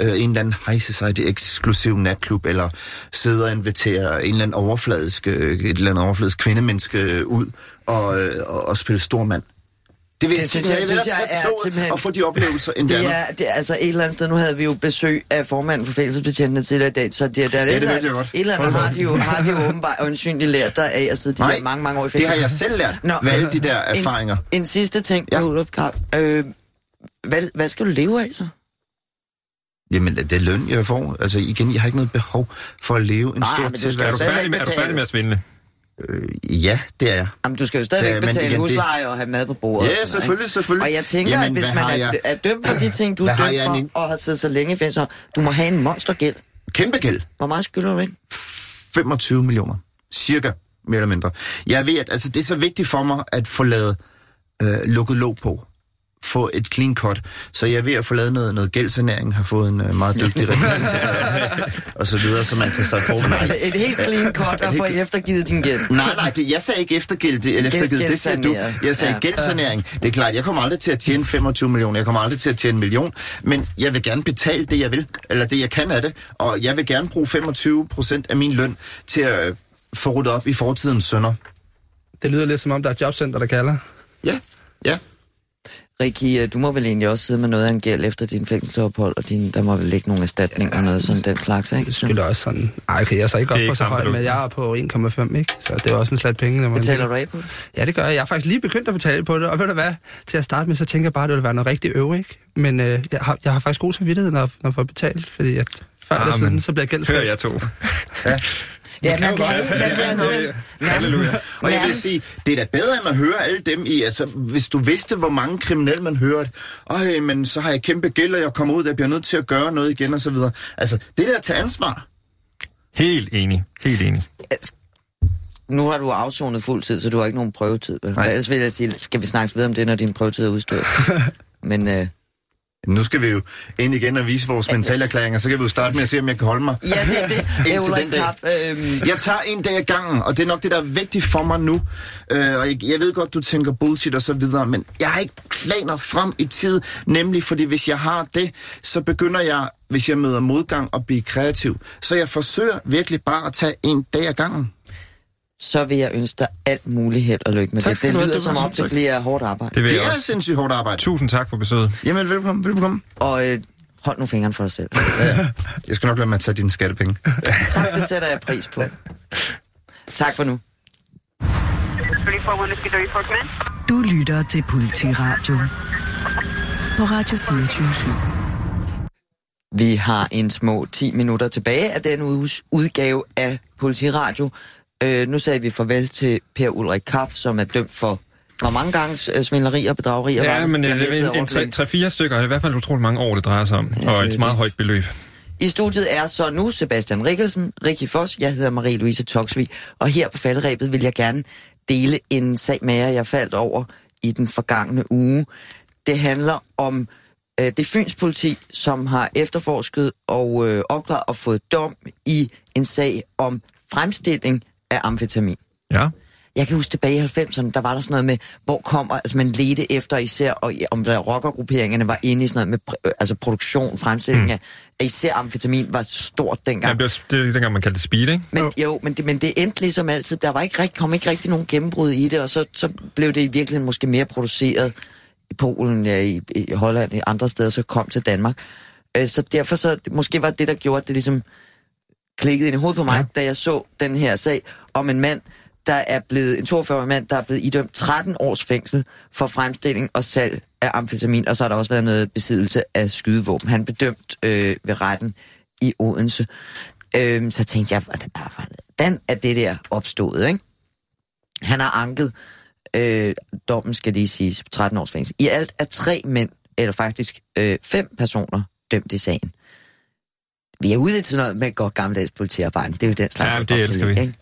øh, en eller anden high society eksklusiv natklub, eller sidde og invitere en eller anden overfladisk, øh, et eller andet overfladisk kvindemenneske øh, ud og, øh, og, og spille stormand. Det vil Det jeg, synes jeg- jeg, synes vil jeg er simpelthen- og få de oplevelser end det, Det andet. er, det er altså et eller andet sted, nu havde vi jo besøg af formanden for fængselsbetjentene tidligere i dag, så det, der, det et, ved eller, jeg godt. et eller andet har de jo, har de jo åbenbart øjensynligt lært dig af at sidde de Nej, der mange, mange år i det fængsel. har jeg selv lært, Nå. ved alle de der erfaringer. En, en sidste ting, Ja. ja. Olof Karp. Øh, hvad, hvad skal du leve af så? Jamen, det er løn, jeg får. Altså igen, jeg har ikke noget behov for at leve en Nej, stor men du skal Er tilværelse. med, er du færdig med at svindle? Øh, ja, det er jeg. Jamen, du skal jo stadigvæk men betale igen, det- husleje og have mad på bordet. Ja, og sådan selvfølgelig, ikke? selvfølgelig. Og jeg tænker, Jamen, at hvis man er, jeg? er dømt for de ting, du er Hvad har dømt jeg for, en- og har siddet så længe i fængsel, du må have en monstergæld. Kæmpe gæld. Hvor meget skylder du ikke? 25 millioner. Cirka, mere eller mindre. Jeg ved, at altså, det er så vigtigt for mig at få lavet øh, lukket låg på. Få et clean cut. Så jeg er ved at få lavet noget, noget gældsanering, har fået en øh, meget dygtig repræsentant, og så videre, så man kan starte forfra. Altså, et helt clean cut at få eftergivet din gæld. Nej, nej, det, jeg sagde ikke eftergæld, det, eller eftergivet, det sagde du. Jeg sagde Ja. gældsanering. Det er klart, jeg kommer aldrig til at tjene 25 millioner, jeg kommer aldrig til at tjene en million, men jeg vil gerne betale det, jeg vil, eller det, jeg kan af det, og jeg vil gerne bruge 25 procent af min løn til at øh, få ryddet op i fortidens sønder. Det lyder lidt som om, der er jobcenter, der kalder. Ja, ja. Ricky, øh, du må vel egentlig også sidde med noget af en gæld efter din fængselsophold, og din, der må vel ligge nogle erstatninger og noget sådan den slags, ikke? Det skylder også sådan... Ej, okay, jeg er så ikke op på så højt, men jeg er på 1,5, ikke? Så det er også en slat penge. Når man Betaler du af på det? Ja, det gør jeg. Jeg har faktisk lige begyndt at betale på det, og ved du hvad? Til at starte med, så tænker jeg bare, at det vil være noget rigtig øve, ikke? Men øh, jeg, har, jeg har faktisk god samvittighed, når, når jeg får betalt, fordi at før Ah, eller siden, men så bliver jeg gældsfri. Hør jeg to. Ja, man bliver. Man bliver simpelthen... Halleluja. Og jeg vil sige, det er da bedre end at høre alle dem i, altså hvis du vidste, hvor mange kriminelle man hører, at, men så har jeg kæmpe gæld, og jeg kommer ud, jeg bliver nødt til at gøre noget igen, og så videre. Altså, det der at tage ansvar. Helt enig. Helt enig. Nu har du afsonet fuld tid, så du har ikke nogen prøvetid. Vel? Nej. Ellers vil jeg sige, skal vi snakke videre om det, når din prøvetid er udstået. Men øh, Nu skal vi jo ind igen og vise vores mentalerklæringer, så kan vi jo starte med at se, om jeg kan holde mig. ja, det er det. Indtil den dag. Kap. Øh, Jeg tager en dag ad gangen, og det er nok det, der er vigtigt for mig nu. Øh, og jeg, jeg ved godt, du tænker bullshit og så videre, men jeg har ikke planer frem i tid, nemlig fordi hvis jeg har det, så begynder jeg, hvis jeg møder modgang, at blive kreativ. Så jeg forsøger virkelig bare at tage en dag ad gangen. Så vil jeg ønske dig alt muligt held og lykke med Tak det. Det lyder Det som om, det bliver hårdt arbejde. Det vil Det er også. sindssygt hårdt arbejde. Tusind tak for besøget. Jamen, velkommen, velkommen. Og øh, hold nu fingeren for dig selv. Ja, jeg skal nok lade mig at tage dine skattepenge. tak, det sætter jeg pris på. Tak for nu. 34 Whiskey 34 come in. Du lytter til Politiradio på Radio 24 Vi har en små 10 minutter tilbage af den uges udgave af Politiradio. Øh, nu sagde vi farvel til Per Ulrik Kapp, som er dømt for hvor mange gange øh, svindleri og bedragerier var Ja, det? men øh, en, en overblikket. 3-4 stykker, er i hvert fald utroligt mange år, det drejer sig om, Ja, og det et meget højt beløb. I studiet er så nu Sebastian Rikkelsen, Ricky Foss, jeg hedder Marie-Louise Toksvig, og her på faldrebet vil jeg gerne dele en sag med jer, jeg faldt over i den forgangne uge. Det handler om øh, det Fyns politi, som har efterforsket og øh, opklaret og fået dom i en sag om fremstilling af amfetamin. Ja. Jeg kan huske tilbage i 90'erne, der var der sådan noget med, hvor kommer, altså man ledte efter især, og om der rockergrupperingerne var inde i sådan noget med øh, altså produktion, fremstilling mm. af, af især amfetamin var stort ja dengang. det, var, det er dengang, man kaldte det speed, ikke? Men, jo, men det, men det endte ligesom altid. Der var ikke, kom ikke rigtig nogen gennembrud i det, og så, så blev det i virkeligheden måske mere produceret i Polen, ja, i, i Holland, i andre steder, så kom til Danmark. Øh, så derfor så, måske var det, der gjorde, at det ligesom klikkede ind i hovedet på mig, ja. da jeg så den her sag om en mand, der er blevet, en 42-årig mand, der er blevet idømt 13 års fængsel for fremstilling og salg af amfetamin, og så har der også været noget besiddelse af skydevåben. Han blev dømt øh, ved retten i Odense. Øhm, så tænkte jeg, hvordan er det der opstået, ikke? Han har anket øh, dommen, skal lige sige, 13 års fængsel. I alt er tre mænd, eller faktisk øh, fem personer, dømt i sagen. Vi er ude til noget med godt gammeldags politiarbejde. Det er jo den slags, Ja, det elsker vi. ikke?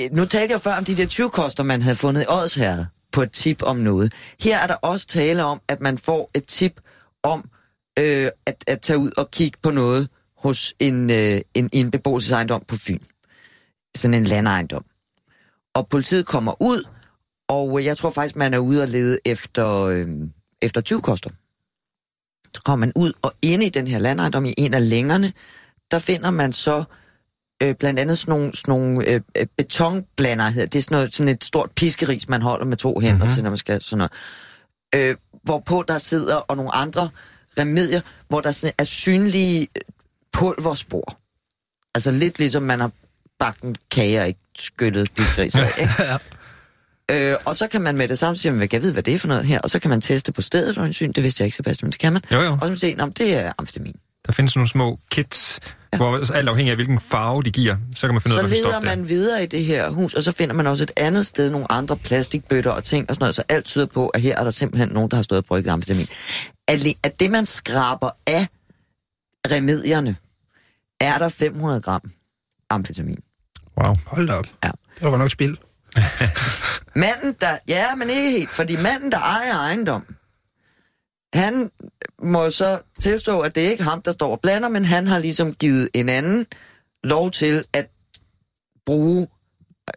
Øh, Nu talte jeg før om de der 20-koster, man havde fundet i Odsherred på et tip om noget. Her er der også tale om, at man får et tip om øh, at, at tage ud og kigge på noget hos en, øh, en, en beboelsesejendom på Fyn. Sådan en landejendom. Og politiet kommer ud, og jeg tror faktisk, man er ude og lede efter, øh, efter 20-koster. Så kommer man ud, og inde i den her landejendom, i en af længerne, der finder man så øh, blandt andet sådan nogle, sådan nogle øh, øh, betonblander. hedder Det er sådan, noget, sådan et stort piskeris, man holder med to hænder mm-hmm. til, når man skal sådan noget. Øh, hvorpå der sidder, og nogle andre remedier, hvor der sådan er synlige øh, pulverspor. Altså lidt ligesom man har bagt en kage og ikke skyllet piskeris af, ikke? Øh, og så kan man med det samme sige, hvad kan jeg vide, hvad det er for noget her? Og så kan man teste på stedet og syn. Det vidste jeg ikke, Sebastian, men det kan man. Jo, jo. Og så se, "Nå, men det er amfetamin. Der findes nogle små kits, ja. hvor alt afhængig af hvilken farve de giver, så kan man finde Så ud af, hvad leder er. man videre i det her hus, og så finder man også et andet sted nogle andre plastikbøtter og ting og sådan noget, så alt tyder på, at her er der simpelthen nogen, der har stået og brygget amfetamin. At, at det, man skraber af remedierne, er der 500 gram amfetamin. Wow. Hold da op. Ja. Det var nok spild. Manden, der... Ja, men ikke helt, fordi manden, der ejer ejendom, han må så tilstå, at det er ikke ham, der står og blander, men han har ligesom givet en anden lov til at bruge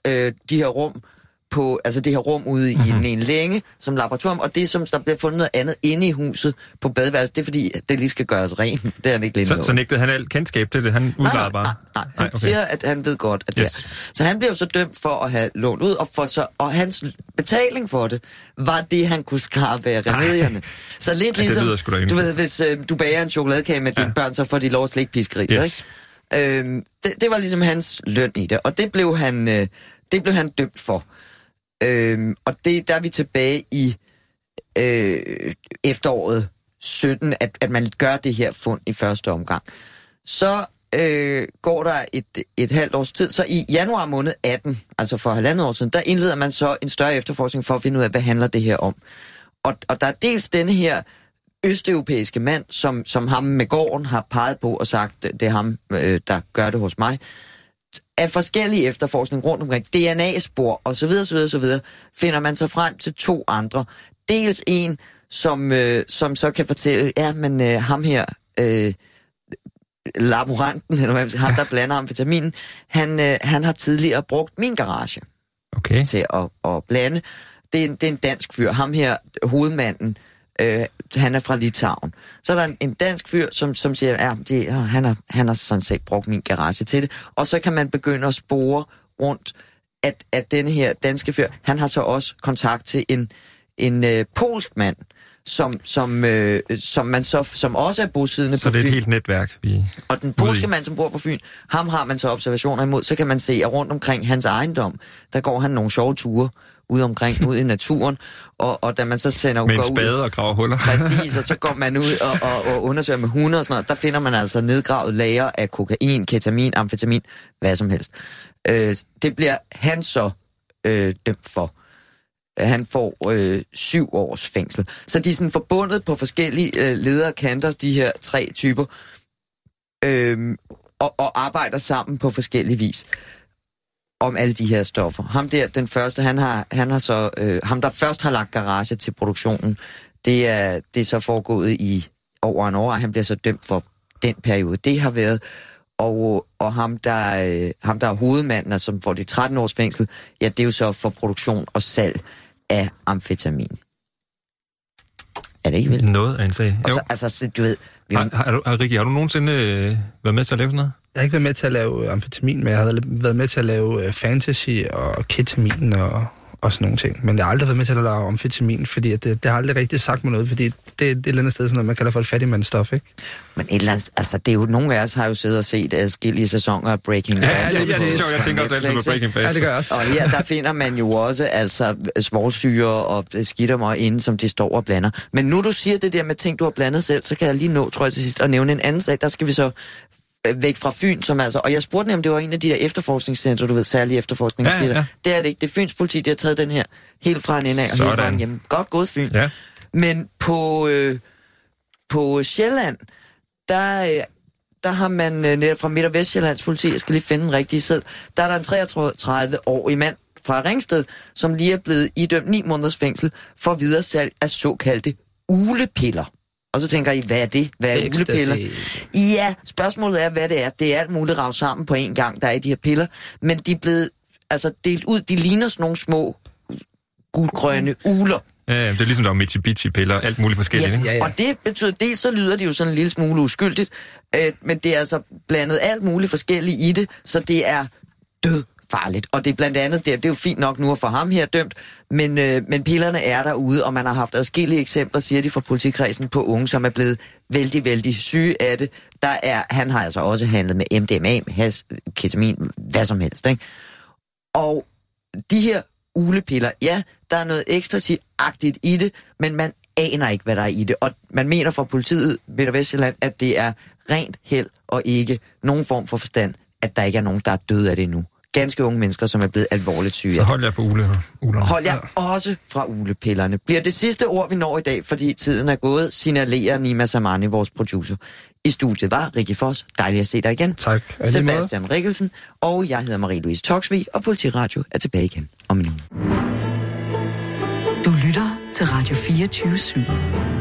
øh, de her rum på, altså det her rum ude i Mhm. mm-hmm. en længe som laboratorium, og det som der bliver fundet noget andet inde i huset på badeværelset, det er fordi, det lige skal gøres rent. Det er han ikke lidt Så, så nægtede han alt kendskab til det. Han Nej, udgravede nej, bare. nej, nej. Han okay. siger, at han ved godt, at det Yes. er. Så han blev så dømt for at have lånt ud, og, for så, og hans betaling for det, var det, han kunne skrabe af remedierne. Så lidt det ligesom, du ved, hvis øh, du bager en chokoladekage med ja. dine børn, så får de lov at slikke piskeri, Yes. ikke? Øhm, det, det var ligesom hans løn i det, og det blev han, øh, det blev han dømt for. Øhm, og det, der er vi tilbage i øh, efteråret 17, at, at man gør det her fund i første omgang. Så øh, går der et, et halvt års tid, så i januar måned 18, altså for halvandet år siden, der indleder man så en større efterforskning for at finde ud af, hvad handler det her om. Og, og der er dels denne her østeuropæiske mand, som, som ham med gården har peget på og sagt, det er ham, øh, der gør det hos mig af forskellige efterforskning rundt omkring, DNA-spor osv., osv., osv., finder man så frem til to andre. Dels en, som, øh, som så kan fortælle, ja, men øh, ham her, øh, laboranten, eller hvad man siger, ham, der blander amfetaminen, han, øh, han har tidligere brugt min garage Okay. til at, at blande. Det er, en, det er en dansk fyr. Ham her, hovedmanden, øh, han er fra Litauen. Så er der en, en dansk fyr, som, som siger, ja, det, han, har, han har sådan set brugt min garage til det. Og så kan man begynde at spore rundt, at, at denne her danske fyr, han har så også kontakt til en, en øh, polsk mand, som, som, øh, som, man så, som også er bosiddende Så på det er et Fyn. helt netværk, vi... Og den polske mand, som bor på Fyn, ham har man så observationer imod. Så kan man se, at rundt omkring hans ejendom, der går han nogle sjove ture ude omkring, ud i naturen. Og, og da man så sender Med en går ud, spade og graver huller. Præcis, og så går man ud og, og, og undersøger med hunde og sådan noget. Der finder man altså nedgravet lager af kokain, ketamin, amfetamin, hvad som helst. Øh, det bliver han så øh, dømt for. Han får øh, syv års fængsel. Så de er sådan forbundet på forskellige øh, lederkanter, de her tre typer, øh, og, og arbejder sammen på forskellige vis om alle de her stoffer. Ham der, den første, han har, han har så, øh, ham der først har lagt garage til produktionen, det er, det er så foregået i over en år, og han bliver så dømt for den periode. Det har været, og, og ham, der, øh, ham der er hovedmanden, og som får de 13 års fængsel, ja, det er jo så for produktion og salg af amfetamin. Er det ikke vildt? Noget af en sag. Og Jo. så, altså, så, du ved, vi, Har, har, du, har, Rikke, har du nogensinde øh, været med til at lave sådan noget? Jeg har ikke været med til at lave øh, amfetamin, men jeg har været- været med til at lave øh, fantasy og ketamin og, og sådan nogle ting. Men jeg har aldrig været med til at lave amfetamin, fordi at det, det har aldrig rigtig sagt mig noget, fordi det, det er et eller andet sted, sådan noget, man kalder for et fattigmandsstof, ikke? men et eller andet, altså, det er jo, nogle af os har jo siddet og set adskillige sæsoner af Breaking Bad. Ja, ja, ja, det er sjovt. Jeg tænker også altid på? Breaking Bad. Ja, det gør jeg også. Og her, der finder man jo også altså svovlsyre og skidtermøg inde, som de står og blander. Men nu du siger det der med ting, du har blandet selv, så kan jeg lige nå, tror jeg til sidst, at nævne en anden sag. Der skal vi så væk fra Fyn, som altså... Og jeg spurgte nemlig, om det var en af de der efterforskningscentre, du ved, særlige efterforskning. Ja, ja. Det er det ikke. Det er Fyns politi, der har taget den her helt fra en ende af og helt Sådan. vejen hjem. Godt gået, Fyn. Ja. Men på, øh, på Sjælland, der, øh, der har man øh, netop fra Midt- og Vestjyllands politi, jeg skal lige finde den rigtige side, der er der en 33-årig mand fra Ringsted, som lige er blevet idømt 9 måneders fængsel for videresalg af såkaldte ulepiller. Og så tænker I, hvad er det? Hvad er Ecstasy. ulepiller? Ja, spørgsmålet er, hvad det er. Det er alt muligt rav sammen på en gang, der er i de her piller. Men de er blevet altså, delt ud. De ligner sådan nogle små gulgrønne uler. Ja, ja, det er ligesom, der var Mitsubishi-piller, alt muligt forskelligt, ikke? Ja, ja. Og det betyder, dels så lyder det jo sådan en lille smule uskyldigt, øh, men det er altså blandet alt muligt forskelligt i det, så det er død farligt. Og det er blandt andet, det er, det er jo fint nok nu at få ham her dømt, men, øh, men pillerne er derude, og man har haft adskillige eksempler, siger de fra politikredsen, på unge, som er blevet vældig, vældig syge af det. Der er, han har altså også handlet med MDMA, med has, ketamin, hvad som helst. Ikke? Og de her ulepiller, ja, der er noget ecstasy-agtigt i det, men man aner ikke, hvad der er i det. Og man mener fra politiet Midt- og Vestjylland, at det er rent held og ikke nogen form for forstand, at der ikke er nogen, der er døde af det nu. Ganske unge mennesker, som er blevet alvorligt syge. Så hold jer for ule, ulerne. Hold jer også fra ulepillerne. Bliver det sidste ord, vi når i dag, fordi tiden er gået, signalerer Nima Samani, vores producer. I studiet var Rikke Foss. Dejligt at se dig igen. Tak. Sebastian Rikkelsen. Og jeg hedder Marie-Louise Toksvig, og Politiradio er tilbage igen om en uge. Du lytter til Radio 24 /7.